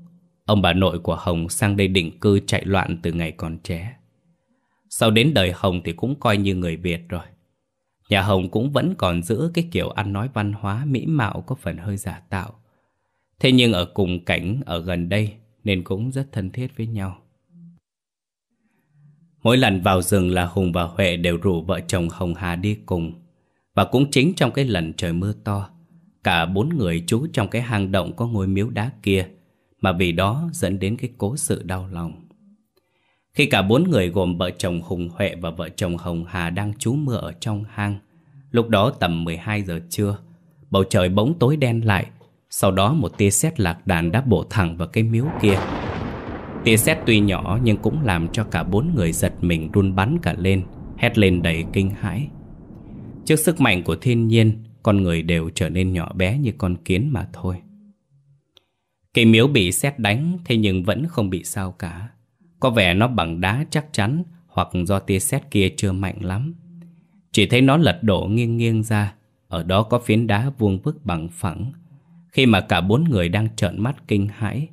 Ông bà nội của Hồng sang đây định cư chạy loạn từ ngày còn trẻ. Sau đến đời Hồng thì cũng coi như người Việt rồi. Nhà Hồng cũng vẫn còn giữ cái kiểu ăn nói văn hóa mỹ mạo có phần hơi giả tạo. Thế nhưng ở cùng cảnh ở gần đây nên cũng rất thân thiết với nhau. Mỗi lần vào rừng là Hùng và Huệ đều rủ vợ chồng Hồng Hà đi cùng. Và cũng chính trong cái lần trời mưa to, cả bốn người trú trong cái hang động có ngôi miếu đá kia, mà vì đó dẫn đến cái cố sự đau lòng. Khi cả bốn người gồm vợ chồng Hùng Huệ và vợ chồng Hồng Hà đang trú mưa ở trong hang, lúc đó tầm 12 giờ trưa, bầu trời bỗng tối đen lại, sau đó một tia sét lạc đàn đã bổ thẳng vào cái miếu kia. Tia sét tuy nhỏ nhưng cũng làm cho cả bốn người giật mình run bắn cả lên, hét lên đầy kinh hãi. Trước sức mạnh của thiên nhiên, con người đều trở nên nhỏ bé như con kiến mà thôi. Cây miếu bị sét đánh thế nhưng vẫn không bị sao cả. Có vẻ nó bằng đá chắc chắn hoặc do tia sét kia chưa mạnh lắm. Chỉ thấy nó lật đổ nghiêng nghiêng ra, ở đó có phiến đá vuông vức bằng phẳng. Khi mà cả bốn người đang trợn mắt kinh hãi,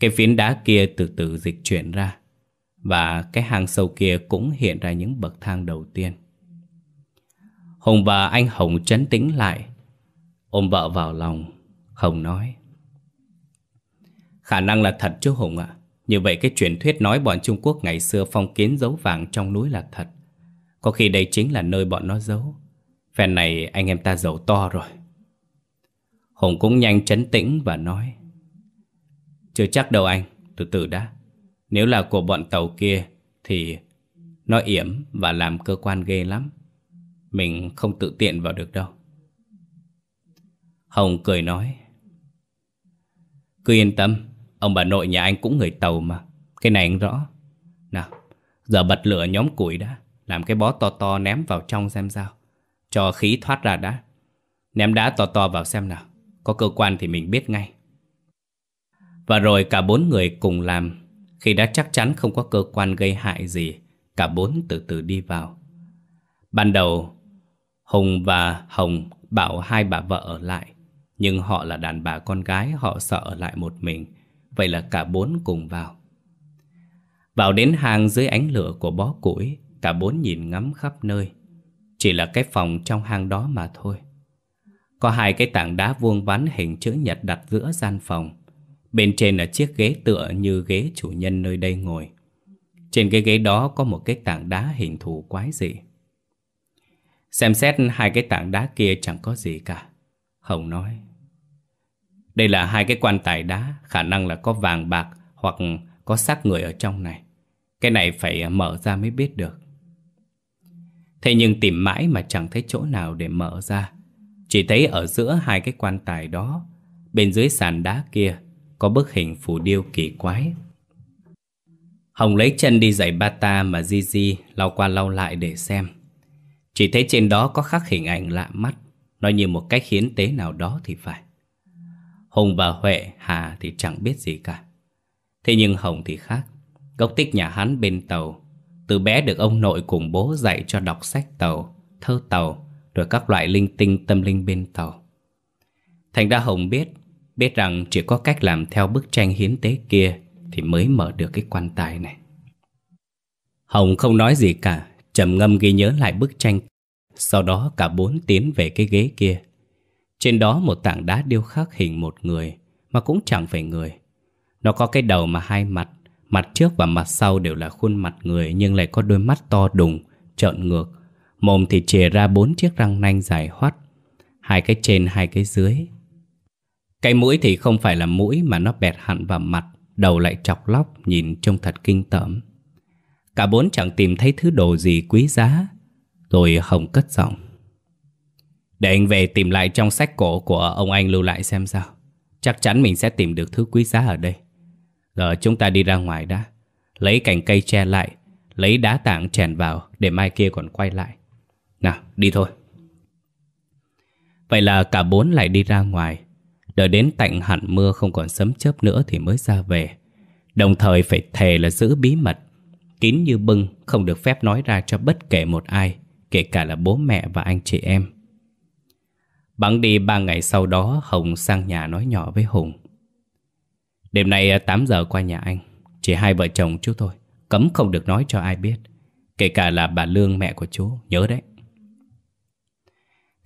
cái phiến đá kia từ từ dịch chuyển ra. Và cái hang sâu kia cũng hiện ra những bậc thang đầu tiên. Hùng và anh Hồng chấn tĩnh lại Ôm vợ vào lòng Hồng nói Khả năng là thật chứ Hùng ạ Như vậy cái truyền thuyết nói bọn Trung Quốc ngày xưa phong kiến giấu vàng trong núi là thật Có khi đây chính là nơi bọn nó giấu Phen này anh em ta giàu to rồi Hùng cũng nhanh chấn tĩnh và nói, Chưa chắc đâu anh, Từ từ đã. Nếu là của bọn tàu kia Thì nó yểm và làm cơ quan ghê lắm. Mình không tự tiện vào được đâu. Hồng cười nói, Cứ yên tâm, Ông bà nội nhà anh cũng người tàu mà. Cái này anh rõ. Nào, giờ bật lửa nhóm củi đã, Làm cái bó to to ném vào trong xem sao. Cho khí thoát ra đã. Ném đá to to vào xem nào. Có cơ quan thì mình biết ngay. Và rồi cả bốn người cùng làm, Khi đã chắc chắn không có cơ quan gây hại gì, Cả bốn từ từ đi vào. Ban đầu, Hùng và Hồng bảo hai bà vợ ở lại, Nhưng họ là đàn bà con gái, Họ sợ ở lại một mình, Vậy là cả bốn cùng vào. Vào đến hang dưới ánh lửa của bó củi, Cả bốn nhìn ngắm khắp nơi. Chỉ là cái phòng trong hang đó mà thôi. Có hai cái tảng đá vuông vắn hình chữ nhật đặt giữa gian phòng. Bên trên là chiếc ghế tựa như ghế chủ nhân nơi đây ngồi. Trên cái ghế đó có một cái tảng đá hình thù quái dị. Xem xét hai cái tảng đá kia chẳng có gì cả. Hồng nói, Đây là hai cái quan tài đá, Khả năng là có vàng bạc Hoặc có xác người ở trong này. Cái này phải mở ra mới biết được. Thế nhưng tìm mãi mà chẳng thấy chỗ nào để mở ra. Chỉ thấy ở giữa hai cái quan tài đó Bên dưới sàn đá kia Có bức hình phù điêu kỳ quái. Hồng lấy chân đi giày bata mà Di Di lau qua lau lại để xem. Chỉ thấy trên đó có khắc hình ảnh lạ mắt Nó như một cách hiến tế nào đó thì phải. Hùng và Huệ, Hà thì chẳng biết gì cả. Thế nhưng Hồng thì khác. Gốc tích nhà hắn bên tàu. Từ bé được ông nội cùng bố dạy cho đọc sách tàu Thơ tàu. Rồi các loại linh tinh tâm linh bên tàu. Thành ra Hồng biết Biết rằng chỉ có cách làm theo bức tranh hiến tế kia Thì mới mở được cái quan tài này. Hồng không nói gì cả, trầm ngâm ghi nhớ lại bức tranh. Sau đó cả bốn tiến về cái ghế kia. Trên đó một tảng đá điêu khắc hình một người, Mà cũng chẳng phải người. Nó có cái đầu mà hai mặt Mặt trước và mặt sau đều là khuôn mặt người Nhưng lại có đôi mắt to đùng, Trợn ngược Mồm thì chìa ra bốn chiếc răng nanh dài hoắt Hai cái trên hai cái dưới cái mũi thì không phải là mũi mà nó bẹt hẳn vào mặt, đầu lại chọc lóc nhìn trông thật kinh tởm. Cả bốn chẳng tìm thấy thứ đồ gì quý giá, rồi Hồng cất giọng. Để anh về tìm lại trong sách cổ của ông anh lưu lại xem sao. Chắc chắn mình sẽ tìm được thứ quý giá ở đây. Giờ chúng ta đi ra ngoài đã. Lấy cành cây che lại, lấy đá tảng chèn vào để mai kia còn quay lại. Nào, đi thôi. Vậy là cả bốn lại đi ra ngoài. Đợi đến tạnh hẳn mưa không còn sấm chớp nữa thì mới ra về. Đồng thời phải thề là giữ bí mật. Kín như bưng Không được phép nói ra cho bất kể một ai Kể cả là bố mẹ và anh chị em. Bắn đi ba ngày sau đó Hồng sang nhà nói nhỏ với Hùng. Đêm nay à, 8 giờ qua nhà anh Chỉ hai vợ chồng chú thôi Cấm không được nói cho ai biết Kể cả là bà Lương mẹ của chú Nhớ đấy.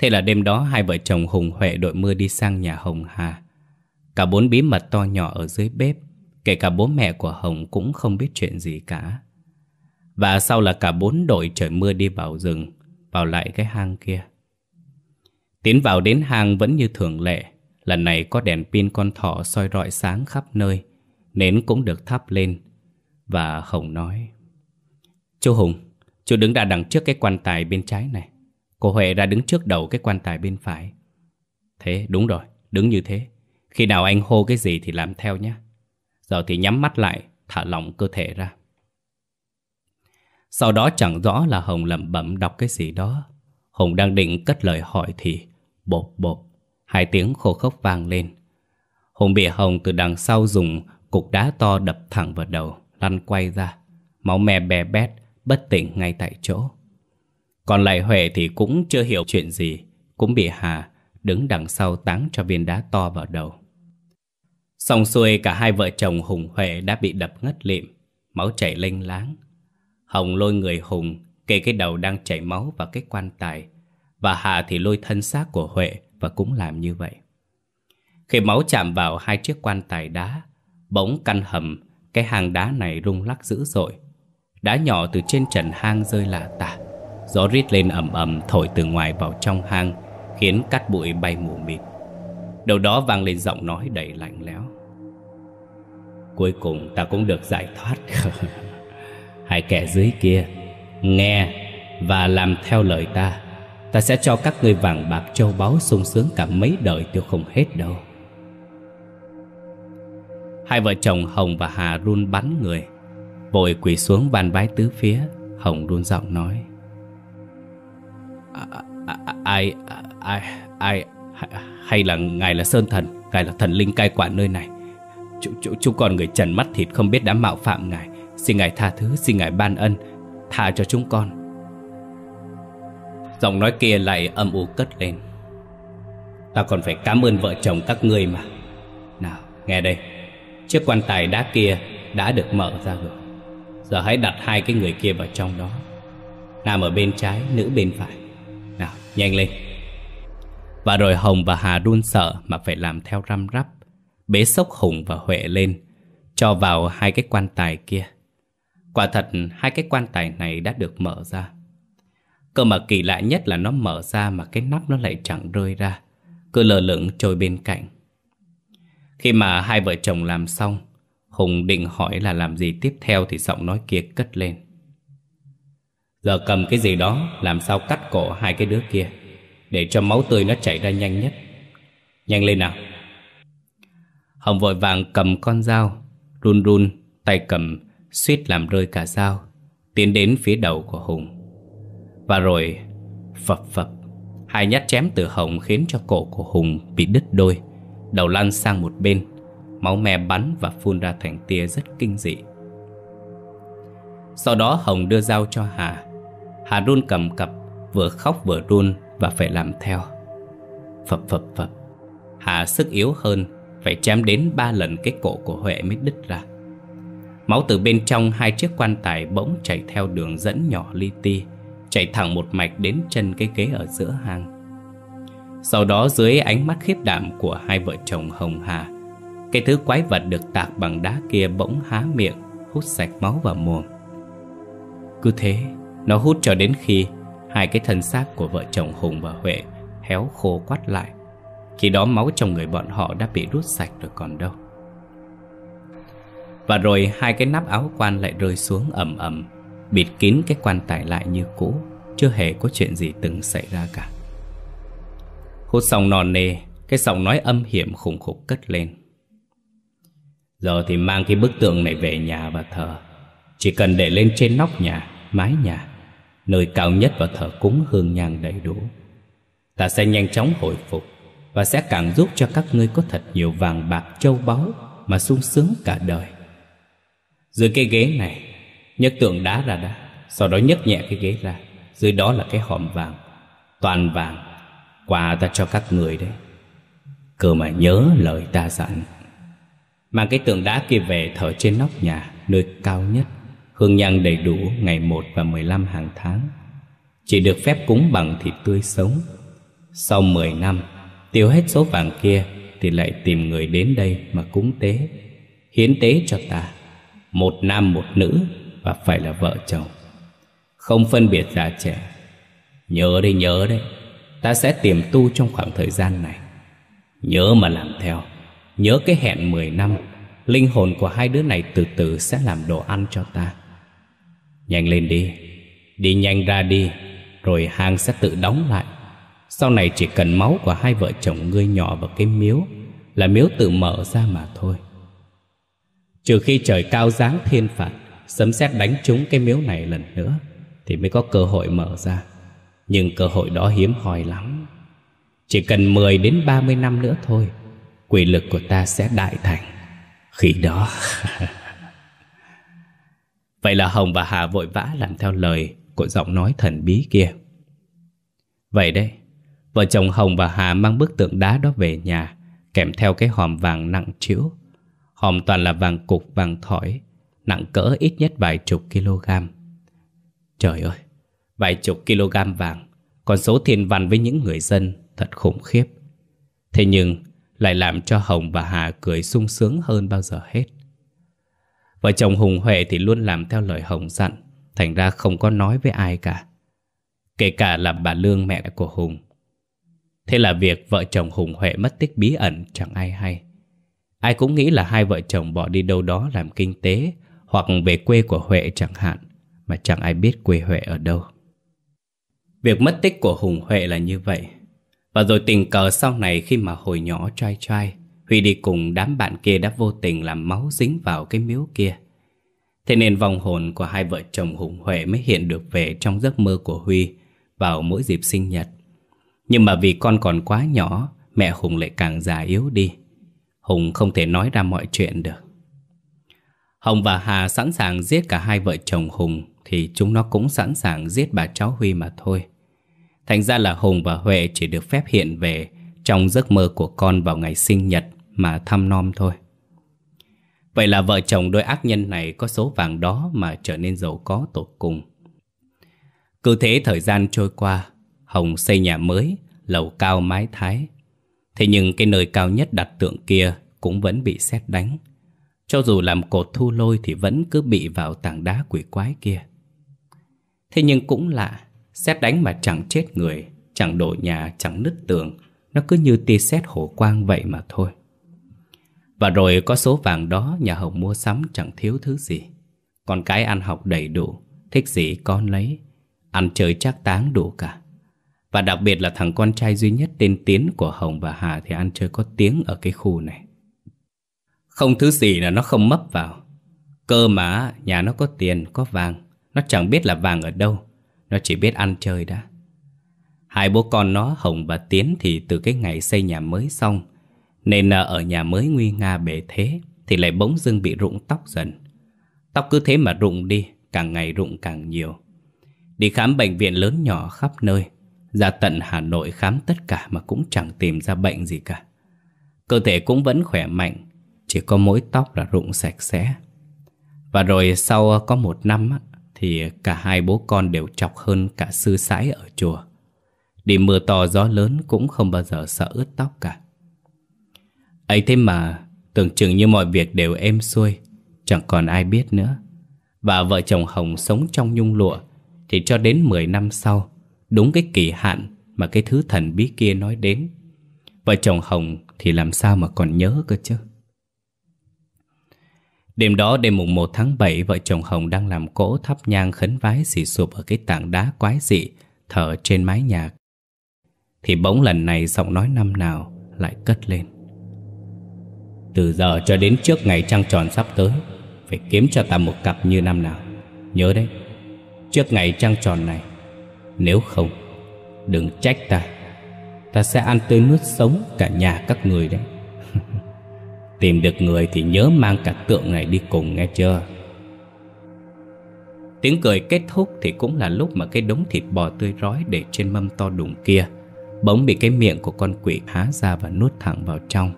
Thế là đêm đó hai vợ chồng Hùng Huệ đội mưa đi sang nhà Hồng Hà. Cả bốn bí mật to nhỏ ở dưới bếp, kể cả bố mẹ của Hồng cũng không biết chuyện gì cả. Và sau là cả bốn đội trời mưa đi vào rừng, vào lại cái hang kia. Tiến vào đến hang vẫn như thường lệ, lần này có đèn pin con thỏ soi rọi sáng khắp nơi, nến cũng được thắp lên. Và Hồng nói, Chú Hùng, chú đứng đã đằng trước cái quan tài bên trái này. Cô Huệ ra đứng trước đầu cái quan tài bên phải. Thế, đúng rồi, Đứng như thế. Khi nào anh hô cái gì thì làm theo nhé. Giờ thì nhắm mắt lại, Thả lỏng cơ thể ra. Sau đó chẳng rõ là Hồng lẩm bẩm đọc cái gì đó. Hồng đang định cất lời hỏi thì Bộp bộp, Hai tiếng khô khốc vang lên. Hùng bị Hồng từ đằng sau dùng Cục đá to đập thẳng vào đầu, Lăn quay ra. Máu me bè bét, Bất tỉnh ngay tại chỗ còn lại Huệ thì cũng chưa hiểu chuyện gì. Cũng bị Hà đứng đằng sau táng cho viên đá to vào đầu. Xong xuôi, cả hai vợ chồng Hùng Huệ đã bị đập ngất lịm, Máu chảy lênh láng. Hồng lôi người Hùng Kê cái đầu đang chảy máu vào cái quan tài, Và Hà thì lôi thân xác của Huệ Và cũng làm như vậy. Khi máu chạm vào hai chiếc quan tài đá, Bỗng căn hầm, Cái hang đá này rung lắc dữ dội. Đá nhỏ từ trên trần hang rơi lạ tả. Gió rít lên ầm ầm thổi từ ngoài vào trong hang, Khiến cát bụi bay mù mịt. Đầu đó vang lên giọng nói đầy lạnh lẽo. Cuối cùng ta cũng được giải thoát. Hai kẻ dưới kia, Nghe và làm theo lời ta Ta sẽ cho các ngươi vàng bạc châu báu sung sướng cả mấy đời tiêu không hết đâu. Hai vợ chồng Hồng và Hà run bắn người, Vội quỳ xuống van bái tứ phía, Hồng run giọng nói ai ai ai, hay là ngài là sơn thần, ngài là thần linh cai quản nơi này. Chúng chúng còn người trần mắt thịt không biết đã mạo phạm ngài. Xin ngài tha thứ, xin ngài ban ân, tha cho chúng con. Giọng nói kia lại âm u cất lên. Ta còn phải cảm ơn vợ chồng các ngươi mà. Nào, nghe đây. Chiếc quan tài đá kia đã được mở ra rồi. Giờ hãy đặt hai cái người kia vào trong đó. Nam ở bên trái, nữ bên phải nhanh lên. Và rồi Hồng và Hà run sợ Mà phải làm theo răm rắp, Bế sốc Hùng và Huệ lên, Cho vào hai cái quan tài kia. Quả thật, hai cái quan tài này đã được mở ra. Cơ mà kỳ lạ nhất là nó mở ra Mà cái nắp nó lại chẳng rơi ra, Cứ lờ lửng trôi bên cạnh. Khi mà hai vợ chồng làm xong, Hùng định hỏi là làm gì tiếp theo Thì giọng nói kia cất lên. Giờ cầm cái gì đó, Làm sao cắt cổ hai cái đứa kia, Để cho máu tươi nó chảy ra nhanh nhất. Nhanh lên nào. Hồng vội vàng cầm con dao, Run run, Tay cầm, suýt làm rơi cả dao, Tiến đến phía đầu của Hùng. Và rồi, Phập phập, Hai nhát chém từ Hồng khiến cho cổ của Hùng bị đứt đôi, Đầu lăn sang một bên, Máu me bắn và phun ra thành tia rất kinh dị. Sau đó Hồng đưa dao cho Hà Hà run cầm cập Vừa khóc vừa run và phải làm theo. Phập phập phập. Hà sức yếu hơn, Phải chém đến ba lần cái cổ của Huệ mới đứt ra. Máu từ bên trong hai chiếc quan tài bỗng chảy theo đường dẫn nhỏ li ti Chạy thẳng một mạch đến chân cái ghế ở giữa hang. Sau đó dưới ánh mắt khiếp đảm của hai vợ chồng Hồng Hà, Cái thứ quái vật được tạc bằng đá kia bỗng há miệng, Hút sạch máu vào mồm. Cứ thế nó hút cho đến khi Hai cái thân xác của vợ chồng Hùng và Huệ Héo khô quắt lại. Khi đó máu trong người bọn họ đã bị rút sạch rồi còn đâu. Và rồi hai cái nắp áo quan lại rơi xuống ầm ầm Bịt kín cái quan tài lại như cũ Chưa hề có chuyện gì từng xảy ra cả. Hút xong nòn nề Cái giọng nói âm hiểm khủng khục cất lên. Giờ thì mang cái bức tượng này về nhà và thờ Chỉ cần để lên trên nóc nhà, mái nhà Nơi cao nhất và thờ cúng hương nhang đầy đủ. Ta sẽ nhanh chóng hồi phục Và sẽ càng giúp cho các ngươi có thật nhiều vàng bạc châu báu Mà sung sướng cả đời. Dưới cái ghế này nhấc tượng đá ra đã. Sau đó nhấc nhẹ cái ghế ra. Dưới đó là cái hòm vàng, Toàn vàng, Quà ta cho các người đấy. Cơ mà nhớ lời ta dặn, Mang cái tượng đá kia về thở trên nóc nhà, Nơi cao nhất. Hương nhang đầy đủ ngày 1 và 15 hàng tháng. Chỉ được phép cúng bằng thịt tươi sống. Sau 10 năm, Tiêu hết số vàng kia Thì lại tìm người đến đây mà cúng tế, Hiến tế cho ta. Một nam, một nữ Và phải là vợ chồng. Không phân biệt già trẻ. Nhớ đây nhớ đấy. Ta sẽ tìm tu trong khoảng thời gian này. Nhớ mà làm theo. Nhớ cái hẹn 10 năm, Linh hồn của hai đứa này từ từ sẽ làm đồ ăn cho ta. Nhanh lên đi. Đi nhanh ra đi, Rồi hang sẽ tự đóng lại. Sau này chỉ cần máu của hai vợ chồng ngươi nhỏ vào cái miếu Là miếu tự mở ra mà thôi. Trừ khi trời cao giáng thiên phạt, Sấm sét đánh trúng cái miếu này lần nữa, Thì mới có cơ hội mở ra. Nhưng cơ hội đó hiếm hoi lắm. Chỉ cần 10 đến 30 năm nữa thôi, Quỷ lực của ta sẽ đại thành. Khi đó. Vậy là Hồng và Hà vội vã làm theo lời của giọng nói thần bí kia. Vậy đấy, vợ chồng Hồng và Hà mang bức tượng đá đó về nhà, kèm theo cái hòm vàng nặng trĩu. Hòm toàn là vàng cục vàng thỏi, nặng cỡ ít nhất vài chục kg. Trời ơi, vài chục kg vàng, con số thiên văn với những người dân thật khủng khiếp. Thế nhưng lại làm cho Hồng và Hà cười sung sướng hơn bao giờ hết. Vợ chồng Hùng Huệ thì luôn làm theo lời Hồng dặn, Thành ra không có nói với ai cả. Kể cả là bà Lương mẹ của Hùng. Thế là việc vợ chồng Hùng Huệ mất tích bí ẩn chẳng ai hay. Ai cũng nghĩ là hai vợ chồng bỏ đi đâu đó làm kinh tế, Hoặc về quê của Huệ chẳng hạn, Mà chẳng ai biết quê Huệ ở đâu. Việc mất tích của Hùng Huệ là như vậy. Và rồi tình cờ sau này khi mà hồi nhỏ trai trai Huy đi cùng đám bạn kia đã vô tình làm máu dính vào cái miếu kia. Thế nên vong hồn của hai vợ chồng Hùng Huệ mới hiện được về trong giấc mơ của Huy vào mỗi dịp sinh nhật. Nhưng mà vì con còn quá nhỏ, mẹ Hùng lại càng già yếu đi. Hùng không thể nói ra mọi chuyện được. Hồng và Hà sẵn sàng giết cả hai vợ chồng Hùng thì chúng nó cũng sẵn sàng giết bà cháu Huy mà thôi. Thành ra là Hùng và Huệ chỉ được phép hiện về trong giấc mơ của con vào ngày sinh nhật mà thăm nom thôi. Vậy là vợ chồng đôi ác nhân này có số vàng đó mà trở nên giàu có tột cùng. Cứ thế thời gian trôi qua, Hồng xây nhà mới, lầu cao mái thái. Thế nhưng cái nơi cao nhất đặt tượng kia cũng vẫn bị xét đánh. Cho dù làm cột thu lôi thì vẫn cứ bị vào tảng đá quỷ quái kia. Thế nhưng cũng lạ, xét đánh mà chẳng chết người, chẳng đổ nhà, chẳng nứt tường, Nó cứ như tia sét hổ quang vậy mà thôi và rồi có số vàng đó Nhà Hồng mua sắm chẳng thiếu thứ gì. Con cái ăn học đầy đủ Thích gì con lấy. Ăn chơi chắc táng đủ cả. Và đặc biệt là thằng con trai duy nhất tên Tiến của Hồng và Hà Thì ăn chơi có tiếng ở cái khu này. Không thứ gì là nó không mấp vào. Cơ mà nhà nó có tiền, có vàng. Nó chẳng biết là vàng ở đâu. Nó chỉ biết ăn chơi đã. Hai bố con nó Hồng và Tiến thì từ cái ngày xây nhà mới xong nên ở nhà mới nguy nga bể thế, Thì lại bỗng dưng bị rụng tóc dần. Tóc cứ thế mà rụng đi, Càng ngày rụng càng nhiều. Đi khám bệnh viện lớn nhỏ khắp nơi, Ra tận Hà Nội khám tất cả Mà cũng chẳng tìm ra bệnh gì cả. Cơ thể cũng vẫn khỏe mạnh, Chỉ có mỗi tóc là rụng sạch sẽ. Và rồi sau có một năm Thì cả hai bố con đều chọc hơn cả sư sãi ở chùa. Đi mưa to gió lớn cũng không bao giờ sợ ướt tóc cả ấy thế mà, Tưởng chừng như mọi việc đều êm xuôi, Chẳng còn ai biết nữa. Và vợ chồng Hồng sống trong nhung lụa, Thì cho đến 10 năm sau, Đúng cái kỳ hạn Mà cái thứ thần bí kia nói đến, Vợ chồng Hồng thì làm sao mà còn nhớ cơ chứ? Đêm đó đêm mùng 1 tháng 7 Vợ chồng Hồng đang làm cỗ thắp nhang khấn vái xì sụp ở cái tảng đá quái dị Thở trên mái nhà. Thì bỗng lần này giọng nói năm nào lại cất lên. Từ giờ cho đến trước ngày trăng tròn sắp tới, Phải kiếm cho ta một cặp như năm nào. Nhớ đấy, Trước ngày trăng tròn này, Nếu không, Đừng trách ta. Ta sẽ ăn tươi nuốt sống cả nhà các người đấy. Tìm được người thì nhớ mang cả tượng này đi cùng nghe chưa? Tiếng cười kết thúc thì cũng là lúc mà cái đống thịt bò tươi rói để trên mâm to đùng kia Bỗng bị cái miệng của con quỷ há ra và nuốt thẳng vào trong.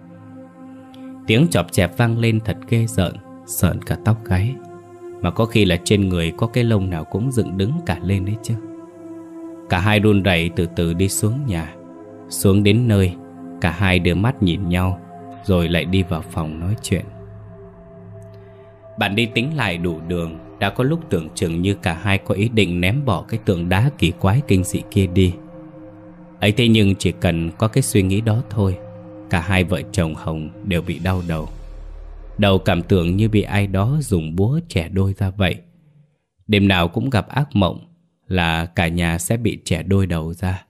Tiếng chọp chẹp vang lên thật ghê rợn Sợn cả tóc gáy. Mà có khi là trên người có cái lông nào cũng dựng đứng cả lên đấy chứ. Cả hai run rẩy từ từ đi xuống nhà. Xuống đến nơi, Cả hai đưa mắt nhìn nhau, Rồi lại đi vào phòng nói chuyện. Bạn đi tính lại đủ đường, Đã có lúc tưởng chừng như cả hai có ý định ném bỏ cái tượng đá kỳ quái kinh dị kia đi. Ấy thế nhưng chỉ cần có cái suy nghĩ đó thôi Cả hai vợ chồng Hồng đều bị đau đầu. Đầu cảm tưởng như bị ai đó dùng búa trẻ đôi ra vậy. Đêm nào cũng gặp ác mộng Là cả nhà sẽ bị trẻ đôi đầu ra.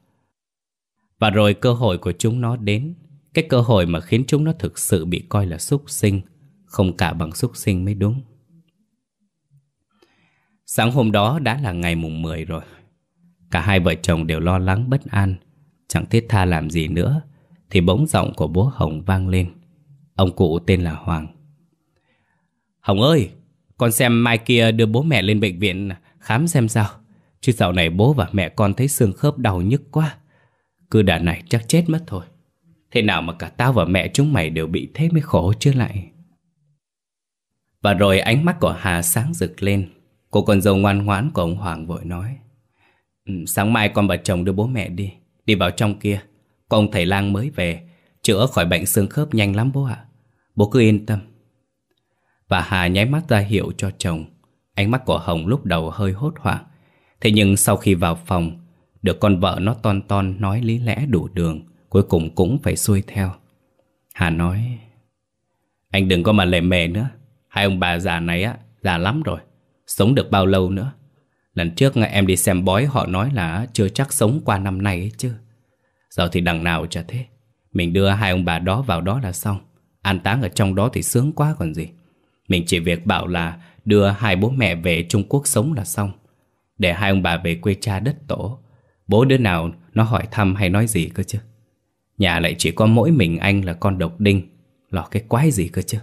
Và rồi cơ hội của chúng nó đến. Cái cơ hội mà khiến chúng nó thực sự bị coi là súc sinh, Không cả bằng súc sinh mới đúng. Sáng hôm đó đã là ngày mùng 10 rồi. Cả hai vợ chồng đều lo lắng bất an, Chẳng thiết tha làm gì nữa. Thì bỗng giọng của bố Hồng vang lên. Ông cụ tên là Hoàng. Hồng ơi, Con xem mai kia đưa bố mẹ lên bệnh viện Khám xem sao. Chứ dạo này bố và mẹ con thấy xương khớp đau nhức quá. Cứ đà này chắc chết mất thôi. Thế nào mà cả tao và mẹ chúng mày đều bị thế mới khổ chứ lại? Và rồi ánh mắt của Hà sáng rực lên. Cô con dâu ngoan ngoãn của ông Hoàng vội nói ừ, Sáng mai con và chồng đưa bố mẹ đi Đi vào trong kia. Có ông thầy lang mới về, Chữa khỏi bệnh xương khớp nhanh lắm bố ạ. Bố cứ yên tâm. Và Hà nháy mắt ra hiệu cho chồng. Ánh mắt của Hồng lúc đầu hơi hốt hoảng. Thế nhưng sau khi vào phòng, Được con vợ nó ton ton nói lý lẽ đủ đường, Cuối cùng cũng phải xuôi theo. Hà nói, Anh đừng có mà lề mề nữa. Hai ông bà già này á, Già lắm rồi. Sống được bao lâu nữa? Lần trước em đi xem bói họ nói là chưa chắc sống qua năm nay ấy chứ. Giờ thì đằng nào chả thế. Mình đưa hai ông bà đó vào đó là xong. An táng ở trong đó thì sướng quá còn gì. Mình chỉ việc bảo là đưa hai bố mẹ về Trung Quốc sống là xong. Để hai ông bà về quê cha đất tổ. Bố đứa nào nó hỏi thăm hay nói gì cơ chứ. Nhà lại chỉ có mỗi mình anh là con độc đinh. lo cái quái gì cơ chứ.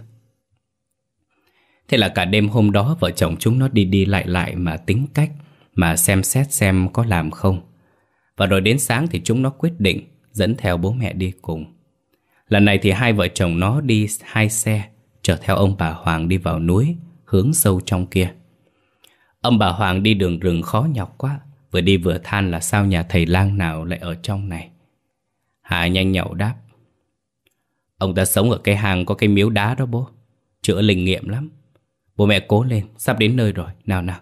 Thế là cả đêm hôm đó vợ chồng chúng nó đi đi lại lại mà tính cách, mà xem xét xem có làm không. Và rồi đến sáng thì chúng nó quyết định dẫn theo bố mẹ đi cùng. Lần này thì hai vợ chồng nó đi hai xe, chở theo ông bà Hoàng đi vào núi, hướng sâu trong kia. Ông bà Hoàng đi đường rừng khó nhọc quá, vừa đi vừa than là sao nhà thầy lang nào lại ở trong này. Hà nhanh nhậu đáp. Ông ta sống ở cái hang có cái miếu đá đó bố, chữa linh nghiệm lắm. Bố mẹ cố lên, sắp đến nơi rồi, nào nào.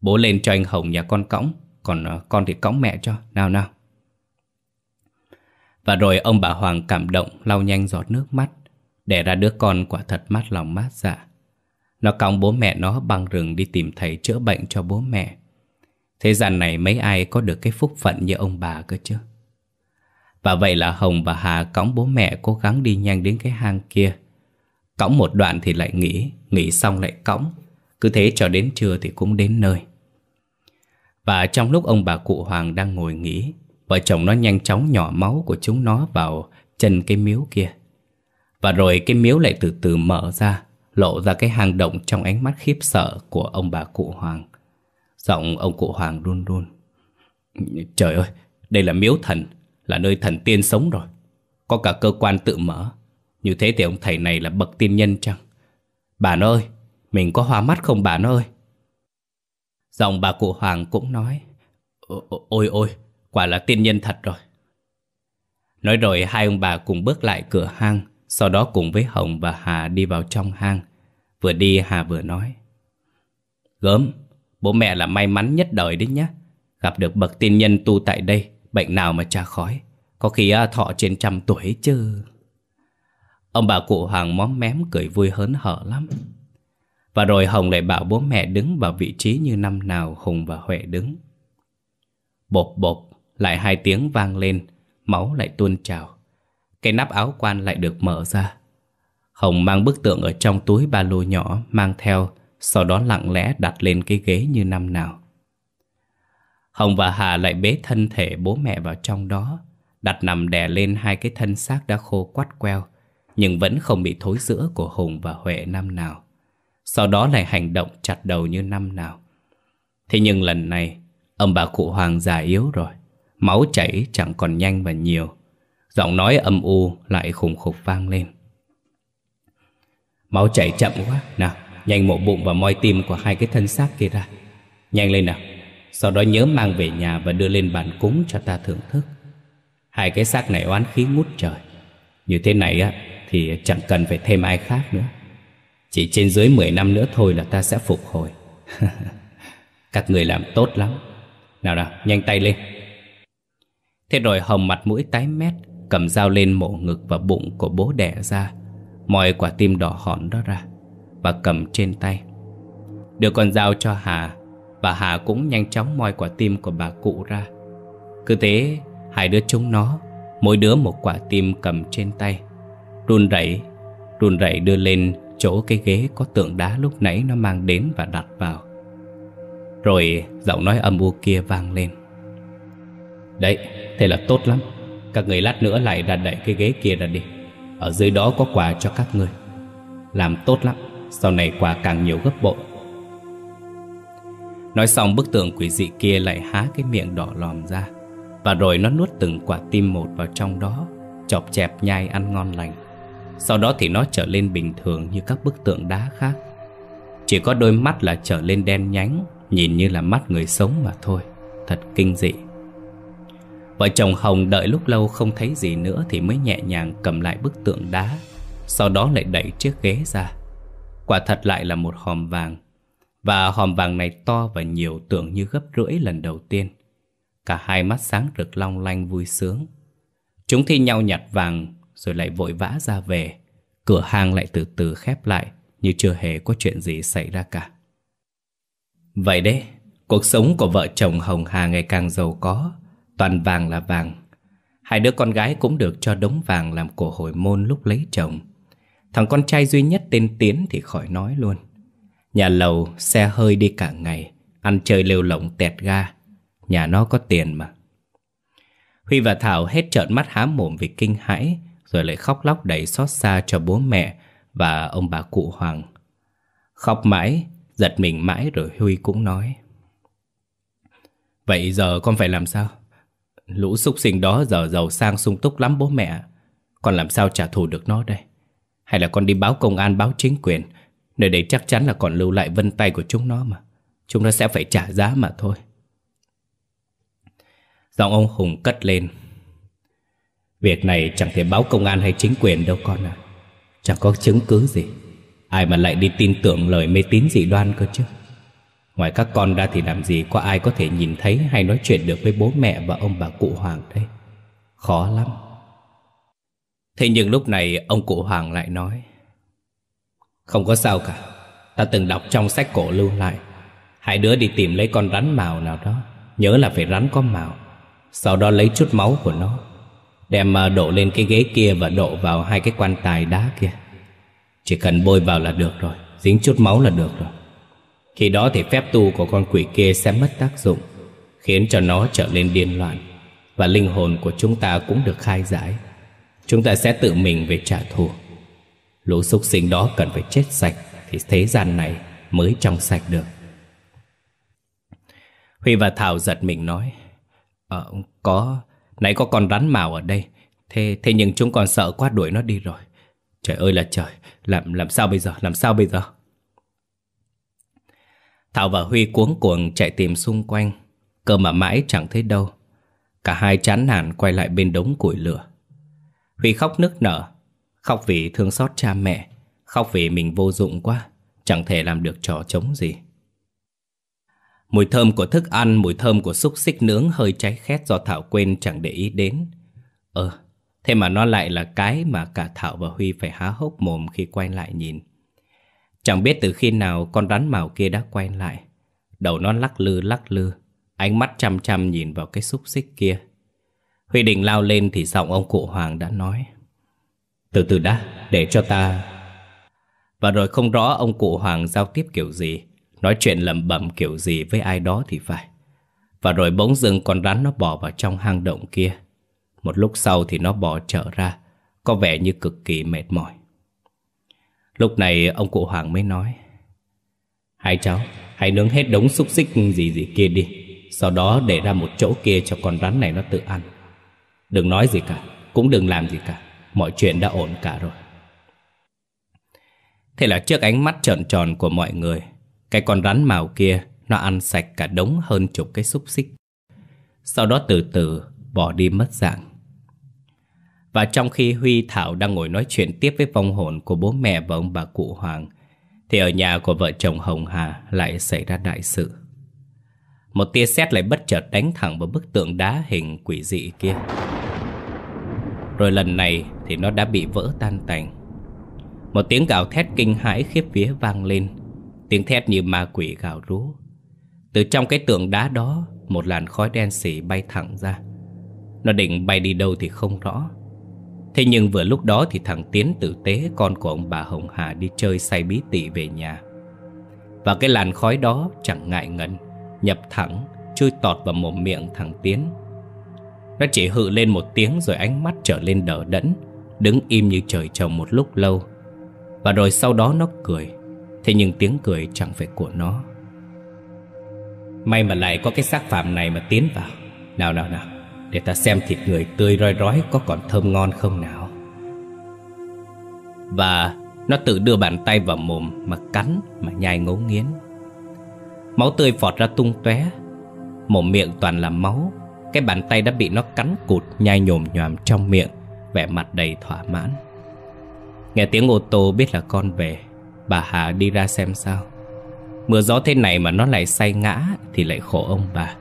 Bố lên cho anh Hồng nhà con cõng, còn ờ, con thì cõng mẹ cho, nào nào. Và rồi ông bà Hoàng cảm động lau nhanh giọt nước mắt Để ra đứa con quả thật mát lòng mát dạ. Nó cõng bố mẹ nó băng rừng đi tìm thầy chữa bệnh cho bố mẹ. Thế gian này mấy ai có được cái phúc phận như ông bà cơ chứ? Và vậy là Hồng và Hà cõng bố mẹ cố gắng đi nhanh đến cái hang kia. Cõng một đoạn thì lại nghỉ Nghỉ xong lại cõng. Cứ thế cho đến trưa thì cũng đến nơi. Và trong lúc ông bà cụ Hoàng đang ngồi nghỉ Vợ chồng nó nhanh chóng nhỏ máu của chúng nó vào chân cái miếu kia. Và rồi cái miếu lại từ từ mở ra Lộ ra cái hang động trong ánh mắt khiếp sợ của ông bà cụ Hoàng. Giọng ông cụ Hoàng run run. Trời ơi, đây là miếu thần Là nơi thần tiên sống rồi. Có cả cơ quan tự mở. Như thế thì ông thầy này là bậc tiên nhân chăng? Bà nó ơi Mình có hoa mắt không bà nó ơi? Dòng bà cụ Hoàng cũng nói Ôi ôi, Quả là tiên nhân thật rồi. Nói rồi hai ông bà cùng bước lại cửa hang, Sau đó cùng với Hồng và Hà đi vào trong hang, Vừa đi Hà vừa nói, Gớm, Bố mẹ là may mắn nhất đời đấy nhá. Gặp được bậc tiên nhân tu tại đây, Bệnh nào mà cha khói, Có khi thọ trên trăm tuổi chứ. Ông bà cụ Hoàng móm mém cười vui hớn hở lắm. Và rồi Hồng lại bảo bố mẹ đứng vào vị trí như năm nào Hùng và Huệ đứng. Bộp bộp, lại hai tiếng vang lên, Máu lại tuôn trào. Cái nắp áo quan lại được mở ra. Hồng mang bức tượng ở trong túi ba lô nhỏ Mang theo, Sau đó lặng lẽ đặt lên cái ghế như năm nào. Hồng và Hà lại bế thân thể bố mẹ vào trong đó, Đặt nằm đè lên hai cái thân xác đã khô quắt queo, Nhưng vẫn không bị thối rữa của Hùng và Huệ năm nào. Sau đó lại hành động chặt đầu như năm nào. Thế nhưng lần này, Ông bà cụ Hoàng già yếu rồi. Máu chảy chẳng còn nhanh và nhiều. Giọng nói âm u lại khủng khục vang lên. Máu chảy chậm quá. Nào, nhanh mổ bụng và moi tim của hai cái thân xác kia ra. Nhanh lên nào. Sau đó nhớ mang về nhà và đưa lên bàn cúng cho ta thưởng thức. Hai cái xác này oán khí ngút trời. Như thế này á, Thì chẳng cần phải thêm ai khác nữa. Chỉ trên dưới 10 năm nữa thôi là ta sẽ phục hồi. Các người làm tốt lắm. Nào nào, nhanh tay lên. Thế rồi Hồng mặt mũi tái mét, Cầm dao lên mổ ngực và bụng của bố đẻ ra Mọi quả tim đỏ hòn đó ra Và cầm trên tay. Đưa con dao cho Hà, Và Hà cũng nhanh chóng moi quả tim của bà cụ ra. Cứ thế, Hai đứa chúng nó, Mỗi đứa một quả tim cầm trên tay. Run rẩy Run rẩy đưa lên chỗ cái ghế có tượng đá lúc nãy nó mang đến và đặt vào. Rồi giọng nói âm u kia vang lên. Đấy, thế là tốt lắm. Các người lát nữa lại đặt đẩy cái ghế kia ra đi. Ở dưới đó có quà cho các người. Làm tốt lắm Sau này quà càng nhiều gấp bội. Nói xong bức tượng quỷ dị kia lại há cái miệng đỏ lòm ra. Và rồi nó nuốt từng quả tim một vào trong đó Chọc chẹp nhai ăn ngon lành. Sau đó thì nó trở lên bình thường như các bức tượng đá khác. Chỉ có đôi mắt là trở lên đen nhánh, Nhìn như là mắt người sống mà thôi. Thật kinh dị. Vợ chồng Hồng đợi lúc lâu không thấy gì nữa Thì mới nhẹ nhàng cầm lại bức tượng đá, Sau đó lại đẩy chiếc ghế ra. Quả thật lại là một hòm vàng. Và hòm vàng này to và nhiều tưởng như gấp rưỡi lần đầu tiên. Cả hai mắt sáng rực long lanh vui sướng. Chúng thi nhau nhặt vàng rồi lại vội vã ra về. Cửa hàng lại từ từ khép lại Như chưa hề có chuyện gì xảy ra cả. Vậy đấy Cuộc sống của vợ chồng Hồng Hà ngày càng giàu có Toàn vàng là vàng. Hai đứa con gái cũng được cho đống vàng làm cổ hồi môn lúc lấy chồng. Thằng con trai duy nhất tên Tiến thì khỏi nói luôn. Nhà lầu, xe hơi đi cả ngày Ăn chơi lêu lỏng tẹt ga. Nhà nó có tiền mà. Huy và Thảo hết trợn mắt há mồm vì kinh hãi. Rồi lại khóc lóc đầy xót xa cho bố mẹ Và ông bà cụ Hoàng. Khóc mãi, giật mình mãi rồi Huy cũng nói. Vậy giờ con phải làm sao? Lũ súc sinh đó giờ giàu sang sung túc lắm bố mẹ Còn làm sao trả thù được nó đây? Hay là con đi báo công an báo chính quyền? Nơi đây chắc chắn là còn lưu lại vân tay của chúng nó mà. Chúng nó sẽ phải trả giá mà thôi. Giọng ông Hùng cất lên. Việc này chẳng thể báo công an hay chính quyền đâu con à Chẳng có chứng cứ gì. Ai mà lại đi tin tưởng lời mê tín dị đoan cơ chứ? Ngoài các con ra thì làm gì có ai có thể nhìn thấy hay nói chuyện được với bố mẹ và ông bà cụ Hoàng đây? Khó lắm. Thế nhưng lúc này ông cụ Hoàng lại nói, Không có sao cả. Ta từng đọc trong sách cổ lưu lại. Hai đứa đi tìm lấy con rắn màu nào đó. Nhớ là phải rắn có màu Sau đó lấy chút máu của nó. Đem à, đổ lên cái ghế kia Và đổ vào hai cái quan tài đá kia. Chỉ cần bôi vào là được rồi Dính chút máu là được rồi. Khi đó thì phép tu của con quỷ kia sẽ mất tác dụng Khiến cho nó trở nên điên loạn Và linh hồn của chúng ta cũng được khai giải. Chúng ta sẽ tự mình về trả thù. Lũ súc sinh đó cần phải chết sạch Thì thế gian này mới trong sạch được. Huy và Thảo giật mình nói Ờ, có Nãy có con rắn màu ở đây. Thế thế nhưng chúng còn sợ quá đuổi nó đi rồi. Trời ơi là trời. Làm làm sao bây giờ? Làm sao bây giờ? Thảo và Huy cuống cuồng chạy tìm xung quanh. Cơ mà mãi chẳng thấy đâu. Cả hai chán nản quay lại bên đống củi lửa. Huy khóc nức nở. Khóc vì thương xót cha mẹ. Khóc vì mình vô dụng quá. Chẳng thể làm được trò chống gì. Mùi thơm của thức ăn, mùi thơm của xúc xích nướng hơi cháy khét do Thảo quên chẳng để ý đến. Ờ, thế mà nó lại là cái mà cả Thảo và Huy phải há hốc mồm khi quay lại nhìn. Chẳng biết từ khi nào con rắn màu kia đã quay lại. Đầu nó lắc lư lắc lư, ánh mắt chăm chăm nhìn vào cái xúc xích kia. Huy định lao lên thì giọng ông cụ Hoàng đã nói. Từ từ đã, để cho ta... Và rồi không rõ ông cụ Hoàng giao tiếp kiểu gì Nói chuyện lẩm bẩm kiểu gì với ai đó thì phải. Và rồi bỗng dưng con rắn nó bò vào trong hang động kia. Một lúc sau thì nó bò trở ra, Có vẻ như cực kỳ mệt mỏi. Lúc này ông cụ Hoàng mới nói, Hai cháu, Hãy nướng hết đống xúc xích gì gì kia đi. Sau đó để ra một chỗ kia cho con rắn này nó tự ăn. Đừng nói gì cả, Cũng đừng làm gì cả, Mọi chuyện đã ổn cả rồi. Thế là trước ánh mắt trợn tròn của mọi người cái con rắn màu kia, Nó ăn sạch cả đống hơn chục cái xúc xích. Sau đó từ từ, bỏ đi mất dạng. Và trong khi Huy Thảo đang ngồi nói chuyện tiếp với vong hồn của bố mẹ và ông bà cụ Hoàng, Thì ở nhà của vợ chồng Hồng Hà lại xảy ra đại sự. Một tia sét lại bất chợt đánh thẳng vào bức tượng đá hình quỷ dị kia. Rồi lần này thì nó đã bị vỡ tan tành. Một tiếng gào thét kinh hãi khiếp vía vang lên. Tiếng thét như ma quỷ gào rú. Từ trong cái tượng đá đó, Một làn khói đen xỉ bay thẳng ra. Nó định bay đi đâu thì không rõ. Thế nhưng vừa lúc đó thì thằng Tiến tử tế, Con của ông bà Hồng Hà, đi chơi say bí tỉ về nhà. Và cái làn khói đó chẳng ngại ngần, Nhập thẳng, Chui tọt vào mồm miệng thằng Tiến. Nó chỉ hự lên một tiếng Rồi ánh mắt trở lên đờ đẫn, Đứng im như trời trồng một lúc lâu. Và rồi sau đó nó cười. Thế nhưng tiếng cười chẳng phải của nó. May mà lại có cái xác phạm này mà tiến vào. Nào nào nào, Để ta xem thịt người tươi roi rói Có còn thơm ngon không nào. Và Nó tự đưa bàn tay vào mồm Mà cắn, mà nhai ngấu nghiến. Máu tươi phọt ra tung tóe. Mồm miệng toàn là máu. Cái bàn tay đã bị nó cắn cụt, Nhai nhồm nhòm trong miệng. Vẻ mặt đầy thỏa mãn. Nghe tiếng ô tô biết là con về. Bà Hà đi ra xem sao. Mưa gió thế này mà nó lại say ngã Thì lại khổ ông bà.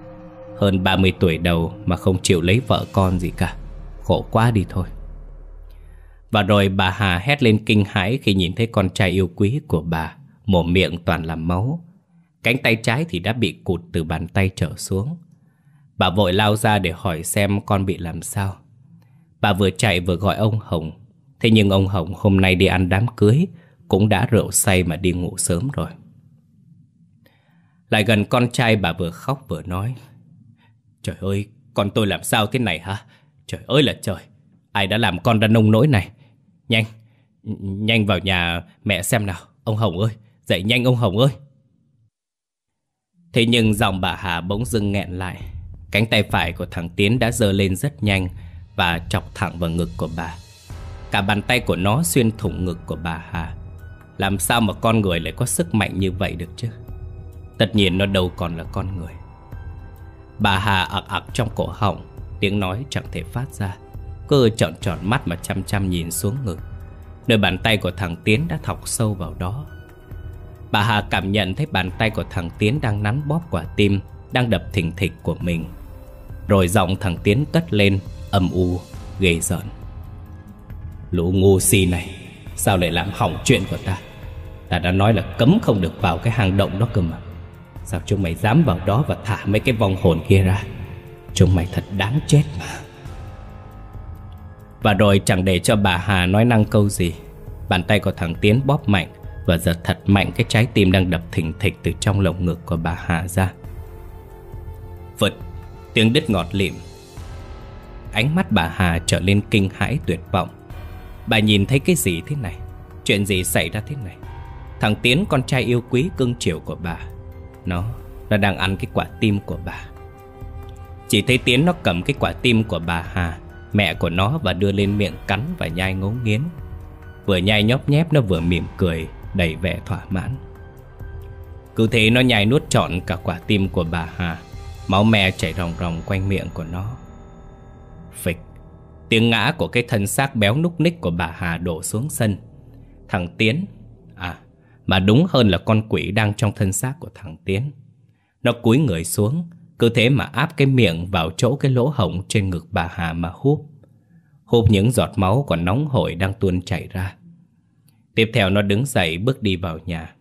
Hơn 30 tuổi đầu mà không chịu lấy vợ con gì cả. Khổ quá đi thôi. Và rồi bà Hà hét lên kinh hãi Khi nhìn thấy con trai yêu quý của bà, Mồm miệng toàn là máu. Cánh tay trái thì đã bị cụt từ bàn tay trở xuống. Bà vội lao ra để hỏi xem con bị làm sao. Bà vừa chạy vừa gọi ông Hồng. Thế nhưng ông Hồng hôm nay đi ăn đám cưới cũng đã rượu say mà đi ngủ sớm rồi. Lại gần con trai bà vừa khóc vừa nói. Trời ơi, con tôi làm sao thế này hả? Trời ơi là trời, ai đã làm con ra nông nỗi này? Nhanh, nhanh vào nhà mẹ xem nào. Ông Hồng ơi, dậy nhanh ông Hồng ơi. Thế nhưng dòng bà Hà bỗng dưng nghẹn lại. Cánh tay phải của thằng Tiến đã giơ lên rất nhanh và chọc thẳng vào ngực của bà. Cả bàn tay của nó xuyên thủng ngực của bà Hà. Làm sao mà con người lại có sức mạnh như vậy được chứ? Tất nhiên nó đâu còn là con người. Bà Hà ạc ạc trong cổ họng Tiếng nói chẳng thể phát ra. Cơ trợn tròn mắt mà chăm chăm nhìn xuống ngực. Nơi bàn tay của thằng Tiến đã thọc sâu vào đó. Bà Hà cảm nhận thấy bàn tay của thằng Tiến đang nắn bóp quả tim Đang đập thình thịch của mình. Rồi giọng thằng Tiến cất lên âm u, ghê giận Lũ ngu si này Sao lại làm hỏng chuyện của ta? Ta đã nói là cấm không được vào cái hang động đó cơ mà. Sao chúng mày dám vào đó và thả mấy cái vong hồn kia ra? Chúng mày thật đáng chết mà. Và rồi chẳng để cho bà Hà nói năng câu gì. Bàn tay của thằng Tiến bóp mạnh Và giật thật mạnh cái trái tim đang đập thình thịch từ trong lồng ngực của bà Hà ra. Vật, Tiếng đứt ngọt lịm. Ánh mắt bà Hà trở lên kinh hãi tuyệt vọng. Bà nhìn thấy cái gì thế này? Chuyện gì xảy ra thế này? Thằng Tiến, con trai yêu quý cưng chiều của bà. Nó Nó đang ăn cái quả tim của bà. Chỉ thấy Tiến nó cầm cái quả tim của bà Hà, Mẹ của nó, và đưa lên miệng cắn và nhai ngấu nghiến. Vừa nhai nhóp nhép, nó vừa mỉm cười, Đầy vẻ thỏa mãn. Cứ thế nó nhai nuốt trọn cả quả tim của bà Hà, Máu me chảy ròng ròng quanh miệng của nó. Phịch, Tiếng ngã của cái thân xác béo núc ních của bà Hà đổ xuống sân. Thằng Tiến mà đúng hơn là con quỷ đang trong thân xác của thằng Tiến. Nó cúi người xuống, Cứ thế mà áp cái miệng vào chỗ cái lỗ hổng trên ngực bà Hà mà húp. Húp những giọt máu còn nóng hổi đang tuôn chảy ra. Tiếp theo nó đứng dậy bước đi vào nhà.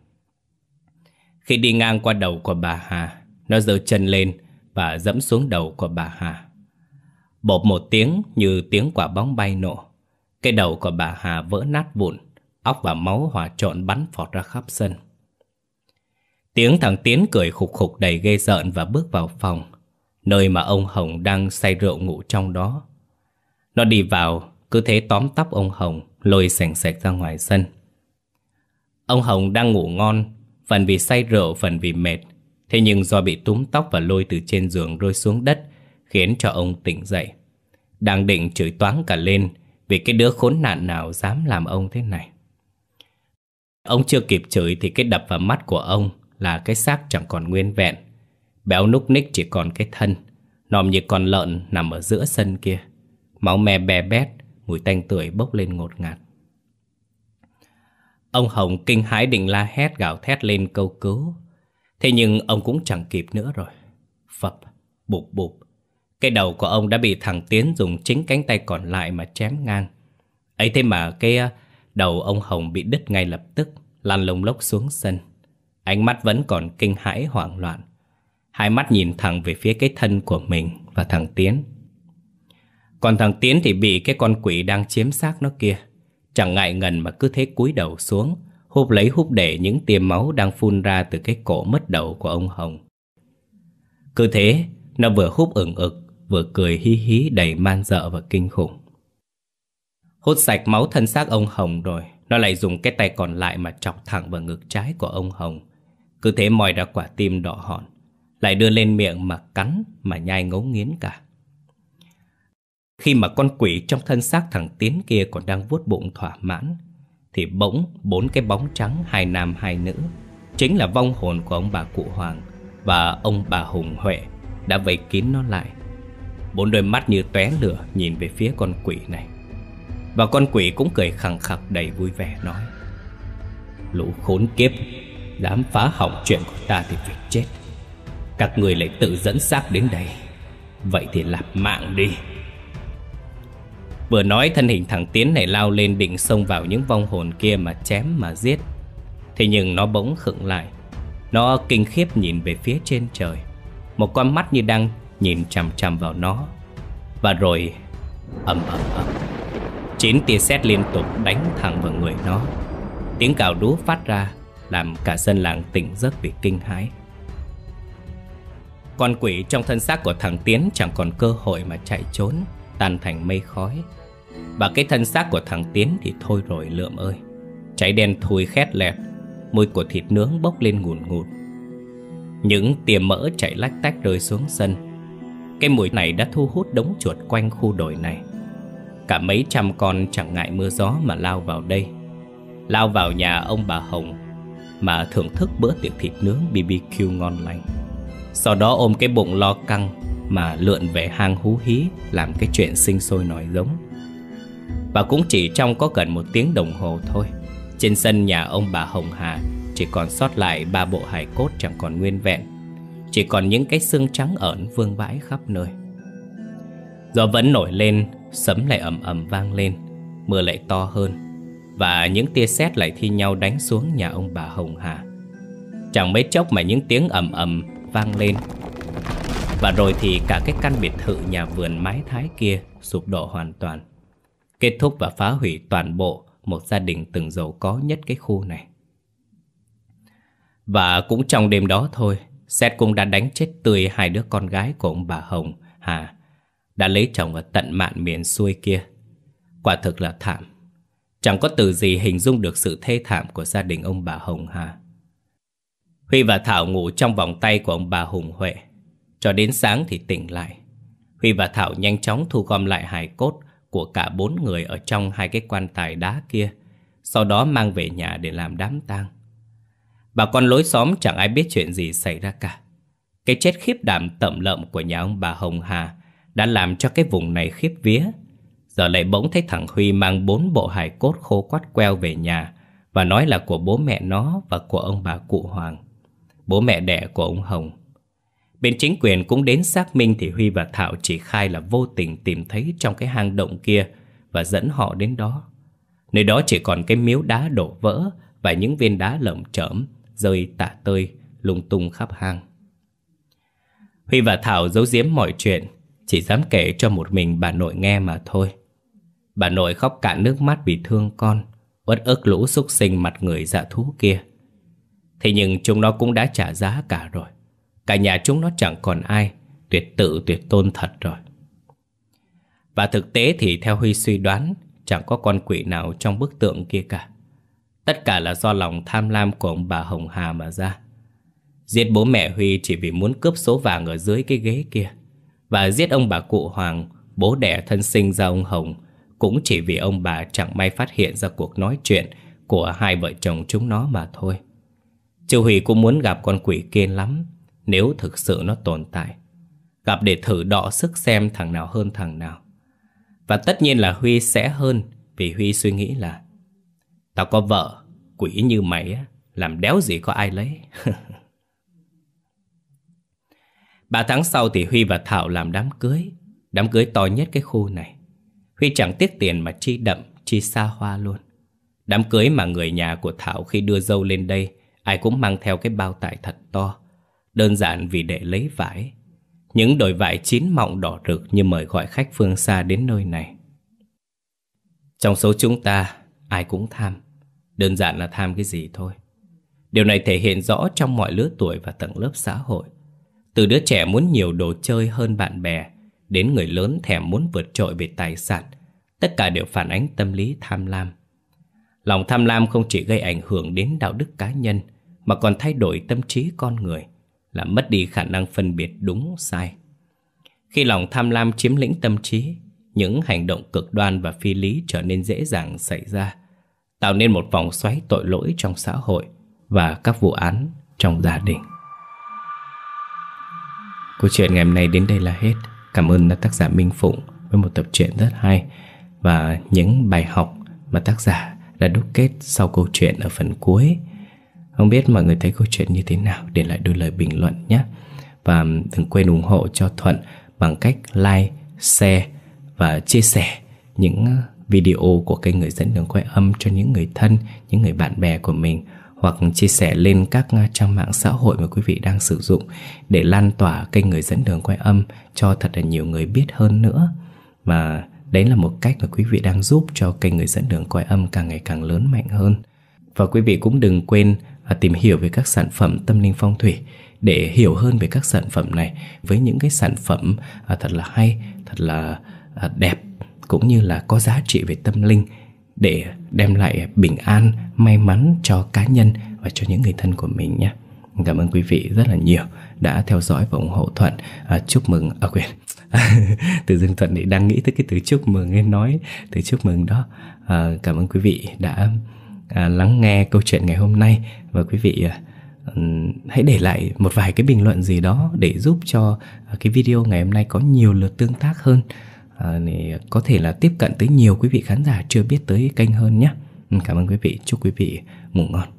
Khi đi ngang qua đầu của bà Hà, Nó giơ chân lên và dẫm xuống đầu của bà Hà. Bộp một tiếng như tiếng quả bóng bay nổ. Cái đầu của bà Hà vỡ nát vụn. Óc và máu hòa trộn bắn phọt ra khắp sân. Tiếng thằng Tiến cười khục khục đầy ghê rợn và bước vào phòng Nơi mà ông Hồng đang say rượu ngủ trong đó. Nó đi vào, cứ thế tóm tóc ông Hồng Lôi sành sạch ra ngoài sân. Ông Hồng đang ngủ ngon Phần vì say rượu, phần vì mệt. Thế nhưng do bị túm tóc và lôi từ trên giường rơi xuống đất Khiến cho ông tỉnh dậy. Đang định chửi toáng cả lên Vì cái đứa khốn nạn nào dám làm ông thế này. Ông chưa kịp chửi thì cái đập vào mắt của ông Là cái xác chẳng còn nguyên vẹn. Béo núc ních chỉ còn cái thân Nòm như con lợn nằm ở giữa sân kia. Máu me bè bét Mùi tanh tưởi bốc lên ngột ngạt. Ông Hồng kinh hãi định la hét gào thét lên câu cứu. Thế nhưng ông cũng chẳng kịp nữa rồi. Phập, bụp bụp. Cái đầu của ông đã bị thằng Tiến dùng chính cánh tay còn lại mà chém ngang. Ấy thế mà cái đầu ông Hồng bị đứt ngay lập tức Lăn lông lốc xuống sân Ánh mắt vẫn còn kinh hãi hoảng loạn Hai mắt nhìn thẳng về phía cái thân của mình và thằng Tiến Còn thằng Tiến thì bị cái con quỷ đang chiếm xác nó kia Chẳng ngại ngần mà cứ thế cúi đầu xuống húp lấy húp để những tia máu đang phun ra từ cái cổ mất đầu của ông Hồng. Cứ thế, nó vừa húp ửng ực, vừa cười hí hí đầy man dợ và kinh khủng. Hút sạch máu thân xác ông Hồng rồi, nó lại dùng cái tay còn lại mà chọc thẳng vào ngực trái của ông Hồng. Cứ thế moi ra quả tim đỏ hòn, lại đưa lên miệng mà cắn mà nhai ngấu nghiến cả. Khi mà con quỷ trong thân xác thằng Tiến kia còn đang vuốt bụng thỏa mãn, thì bỗng bốn cái bóng trắng hai nam hai nữ chính là vong hồn của ông bà cụ Hoàng và ông bà Hùng Huệ đã vây kín nó lại. Bốn đôi mắt như tóe lửa nhìn về phía con quỷ này. Và con quỷ cũng cười khẳng khặc đầy vui vẻ, nói, Lũ khốn kiếp, Dám phá hỏng chuyện của ta thì phải chết. Các người lại tự dẫn xác đến đây, Vậy thì lạp mạng đi. Vừa nói, thân hình thằng Tiến này lao lên định xông vào những vong hồn kia mà chém mà giết. Thế nhưng nó bỗng khựng lại. Nó kinh khiếp nhìn về phía trên trời. Một con mắt như đang nhìn chằm chằm vào nó. Và rồi, ầm ầm ầm. Chín tia sét liên tục đánh thẳng vào người nó. Tiếng cào đú phát ra Làm cả dân làng tỉnh giấc vì kinh hãi. Con quỷ trong thân xác của thằng Tiến chẳng còn cơ hội mà chạy trốn, Tan thành mây khói. Và cái thân xác của thằng Tiến thì thôi rồi, lượm ơi. Cháy đen thui khét lẹt Mùi của thịt nướng bốc lên ngùn ngụt. Những tia mỡ chạy lách tách rơi xuống sân. Cái mùi này đã thu hút đống chuột quanh khu đồi này. Cả mấy trăm con chẳng ngại mưa gió mà lao vào đây. Lao vào nhà ông bà Hồng, Mà thưởng thức bữa tiệc thịt nướng BBQ ngon lành. Sau đó ôm cái bụng lo căng Mà lượn về hang hú hí Làm cái chuyện sinh sôi nổi giống. Và cũng chỉ trong có gần một tiếng đồng hồ thôi, Trên sân nhà ông bà Hồng Hà Chỉ còn sót lại ba bộ hài cốt chẳng còn nguyên vẹn, Chỉ còn những cái xương trắng ẩn vương vãi khắp nơi. Gió vẫn nổi lên, Sấm lại ầm ầm vang lên, Mưa lại to hơn, Và những tia sét lại thi nhau đánh xuống nhà ông bà Hồng Hà. Chẳng mấy chốc mà những tiếng ầm ầm vang lên, Và rồi thì cả cái căn biệt thự nhà vườn mái thái kia sụp đổ hoàn toàn, Kết thúc và phá hủy toàn bộ một gia đình từng giàu có nhất cái khu này. Và cũng trong đêm đó thôi, sét cũng đã đánh chết tươi hai đứa con gái của ông bà Hồng Hà đã lấy chồng ở tận mạn miền xuôi kia. Quả thực là thảm. Chẳng có từ gì hình dung được sự thê thảm của gia đình ông bà Hồng Hà. Huy và Thảo ngủ trong vòng tay của ông bà Hùng Huệ. Cho đến sáng thì tỉnh lại. Huy và Thảo nhanh chóng thu gom lại hài cốt của cả bốn người ở trong hai cái quan tài đá kia, Sau đó mang về nhà để làm đám tang. Bà con lối xóm chẳng ai biết chuyện gì xảy ra cả. Cái chết khiếp đảm tẩm lợm của nhà ông bà Hồng Hà đã làm cho cái vùng này khiếp vía Giờ lại bỗng thấy thằng Huy mang bốn bộ hài cốt khô quắt queo về nhà Và nói là của bố mẹ nó và của ông bà cụ Hoàng Bố mẹ đẻ của ông Hồng Bên chính quyền cũng đến xác minh thì Huy và Thảo chỉ khai là vô tình tìm thấy trong cái hang động kia và dẫn họ đến đó. Nơi đó chỉ còn cái miếu đá đổ vỡ và những viên đá lởm chởm rơi tả tơi lung tung khắp hang. Huy và Thảo giấu giếm mọi chuyện, chỉ dám kể cho một mình bà nội nghe mà thôi. Bà nội khóc cạn nước mắt vì thương con, uất ức lũ xúc sinh mặt người dạ thú kia. Thế nhưng chúng nó cũng đã trả giá cả rồi. Cả nhà chúng nó chẳng còn ai Tuyệt tự tuyệt tôn thật rồi Và thực tế thì theo Huy suy đoán Chẳng có con quỷ nào trong bức tượng kia cả Tất cả là do lòng tham lam của ông bà Hồng Hà mà ra Giết bố mẹ Huy chỉ vì muốn cướp số vàng ở dưới cái ghế kia và giết ông bà cụ Hoàng Bố đẻ thân sinh ra ông Hồng Cũng chỉ vì ông bà chẳng may phát hiện ra cuộc nói chuyện Của hai vợ chồng chúng nó mà thôi Chu Huy cũng muốn gặp con quỷ kia lắm nếu thực sự nó tồn tại. Gặp để thử đọ sức xem thằng nào hơn thằng nào. Và tất nhiên là Huy sẽ hơn vì Huy suy nghĩ là Tao có vợ, quỷ như mày á, làm đéo gì có ai lấy. Ba tháng sau thì Huy và Thảo làm đám cưới. Đám cưới to nhất cái khu này. Huy chẳng tiếc tiền mà chi đậm, chi xa hoa luôn. Đám cưới mà người nhà của Thảo khi đưa dâu lên đây, ai cũng mang theo cái bao tải thật to. Đơn giản vì để lấy vải Những đồi vải chín mọng đỏ rực Như mời gọi khách phương xa đến nơi này Trong số chúng ta Ai cũng tham Đơn giản là tham cái gì thôi Điều này thể hiện rõ trong mọi lứa tuổi và tầng lớp xã hội từ đứa trẻ muốn nhiều đồ chơi hơn bạn bè Đến người lớn thèm muốn vượt trội về tài sản Tất cả đều phản ánh tâm lý tham lam Lòng tham lam không chỉ gây ảnh hưởng đến đạo đức cá nhân Mà còn thay đổi tâm trí con người là mất đi khả năng phân biệt đúng sai. Khi lòng tham lam chiếm lĩnh tâm trí, những hành động cực đoan và phi lý trở nên dễ dàng xảy ra, tạo nên một vòng xoáy tội lỗi trong xã hội và các vụ án trong gia đình. Câu chuyện ngày hôm nay đến đây là hết. Cảm ơn tác giả Minh Phụng với một tập truyện rất hay và những bài học mà tác giả đã đúc kết sau câu chuyện ở phần cuối. Không biết mọi người thấy câu chuyện như thế nào Để lại đôi lời bình luận nhé Và đừng quên ủng hộ cho Thuận Bằng cách like, share và chia sẻ những video của kênh Người dẫn đường quay âm cho những người thân, những người bạn bè của mình hoặc chia sẻ lên các à, trang mạng xã hội mà quý vị đang sử dụng để lan tỏa kênh Người dẫn đường quay âm cho thật là nhiều người biết hơn nữa. Và đấy là một cách mà quý vị đang giúp cho kênh Người dẫn đường quay âm càng ngày càng lớn mạnh hơn. Và quý vị cũng đừng quên à, tìm hiểu về các sản phẩm tâm linh phong thủy để hiểu hơn về các sản phẩm này với những cái sản phẩm à, thật là hay, thật là đẹp cũng như là có giá trị về tâm linh để đem lại bình an, may mắn cho cá nhân và cho những người thân của mình nhé. Cảm ơn quý vị rất là nhiều đã theo dõi và ủng hộ Thuận. À, chúc mừng, à quên, từ dưng Thuận thì đang nghĩ tới cái từ chúc mừng nên nói từ chúc mừng đó. À, cảm ơn quý vị đã à, lắng nghe câu chuyện ngày hôm nay và quý vị à, hãy để lại một vài cái bình luận gì đó để giúp cho à, cái video ngày hôm nay có nhiều lượt tương tác hơn à, để có thể là tiếp cận tới nhiều quý vị khán giả chưa biết tới kênh hơn nhé. Ừ, cảm ơn quý vị, chúc quý vị ngủ ngon.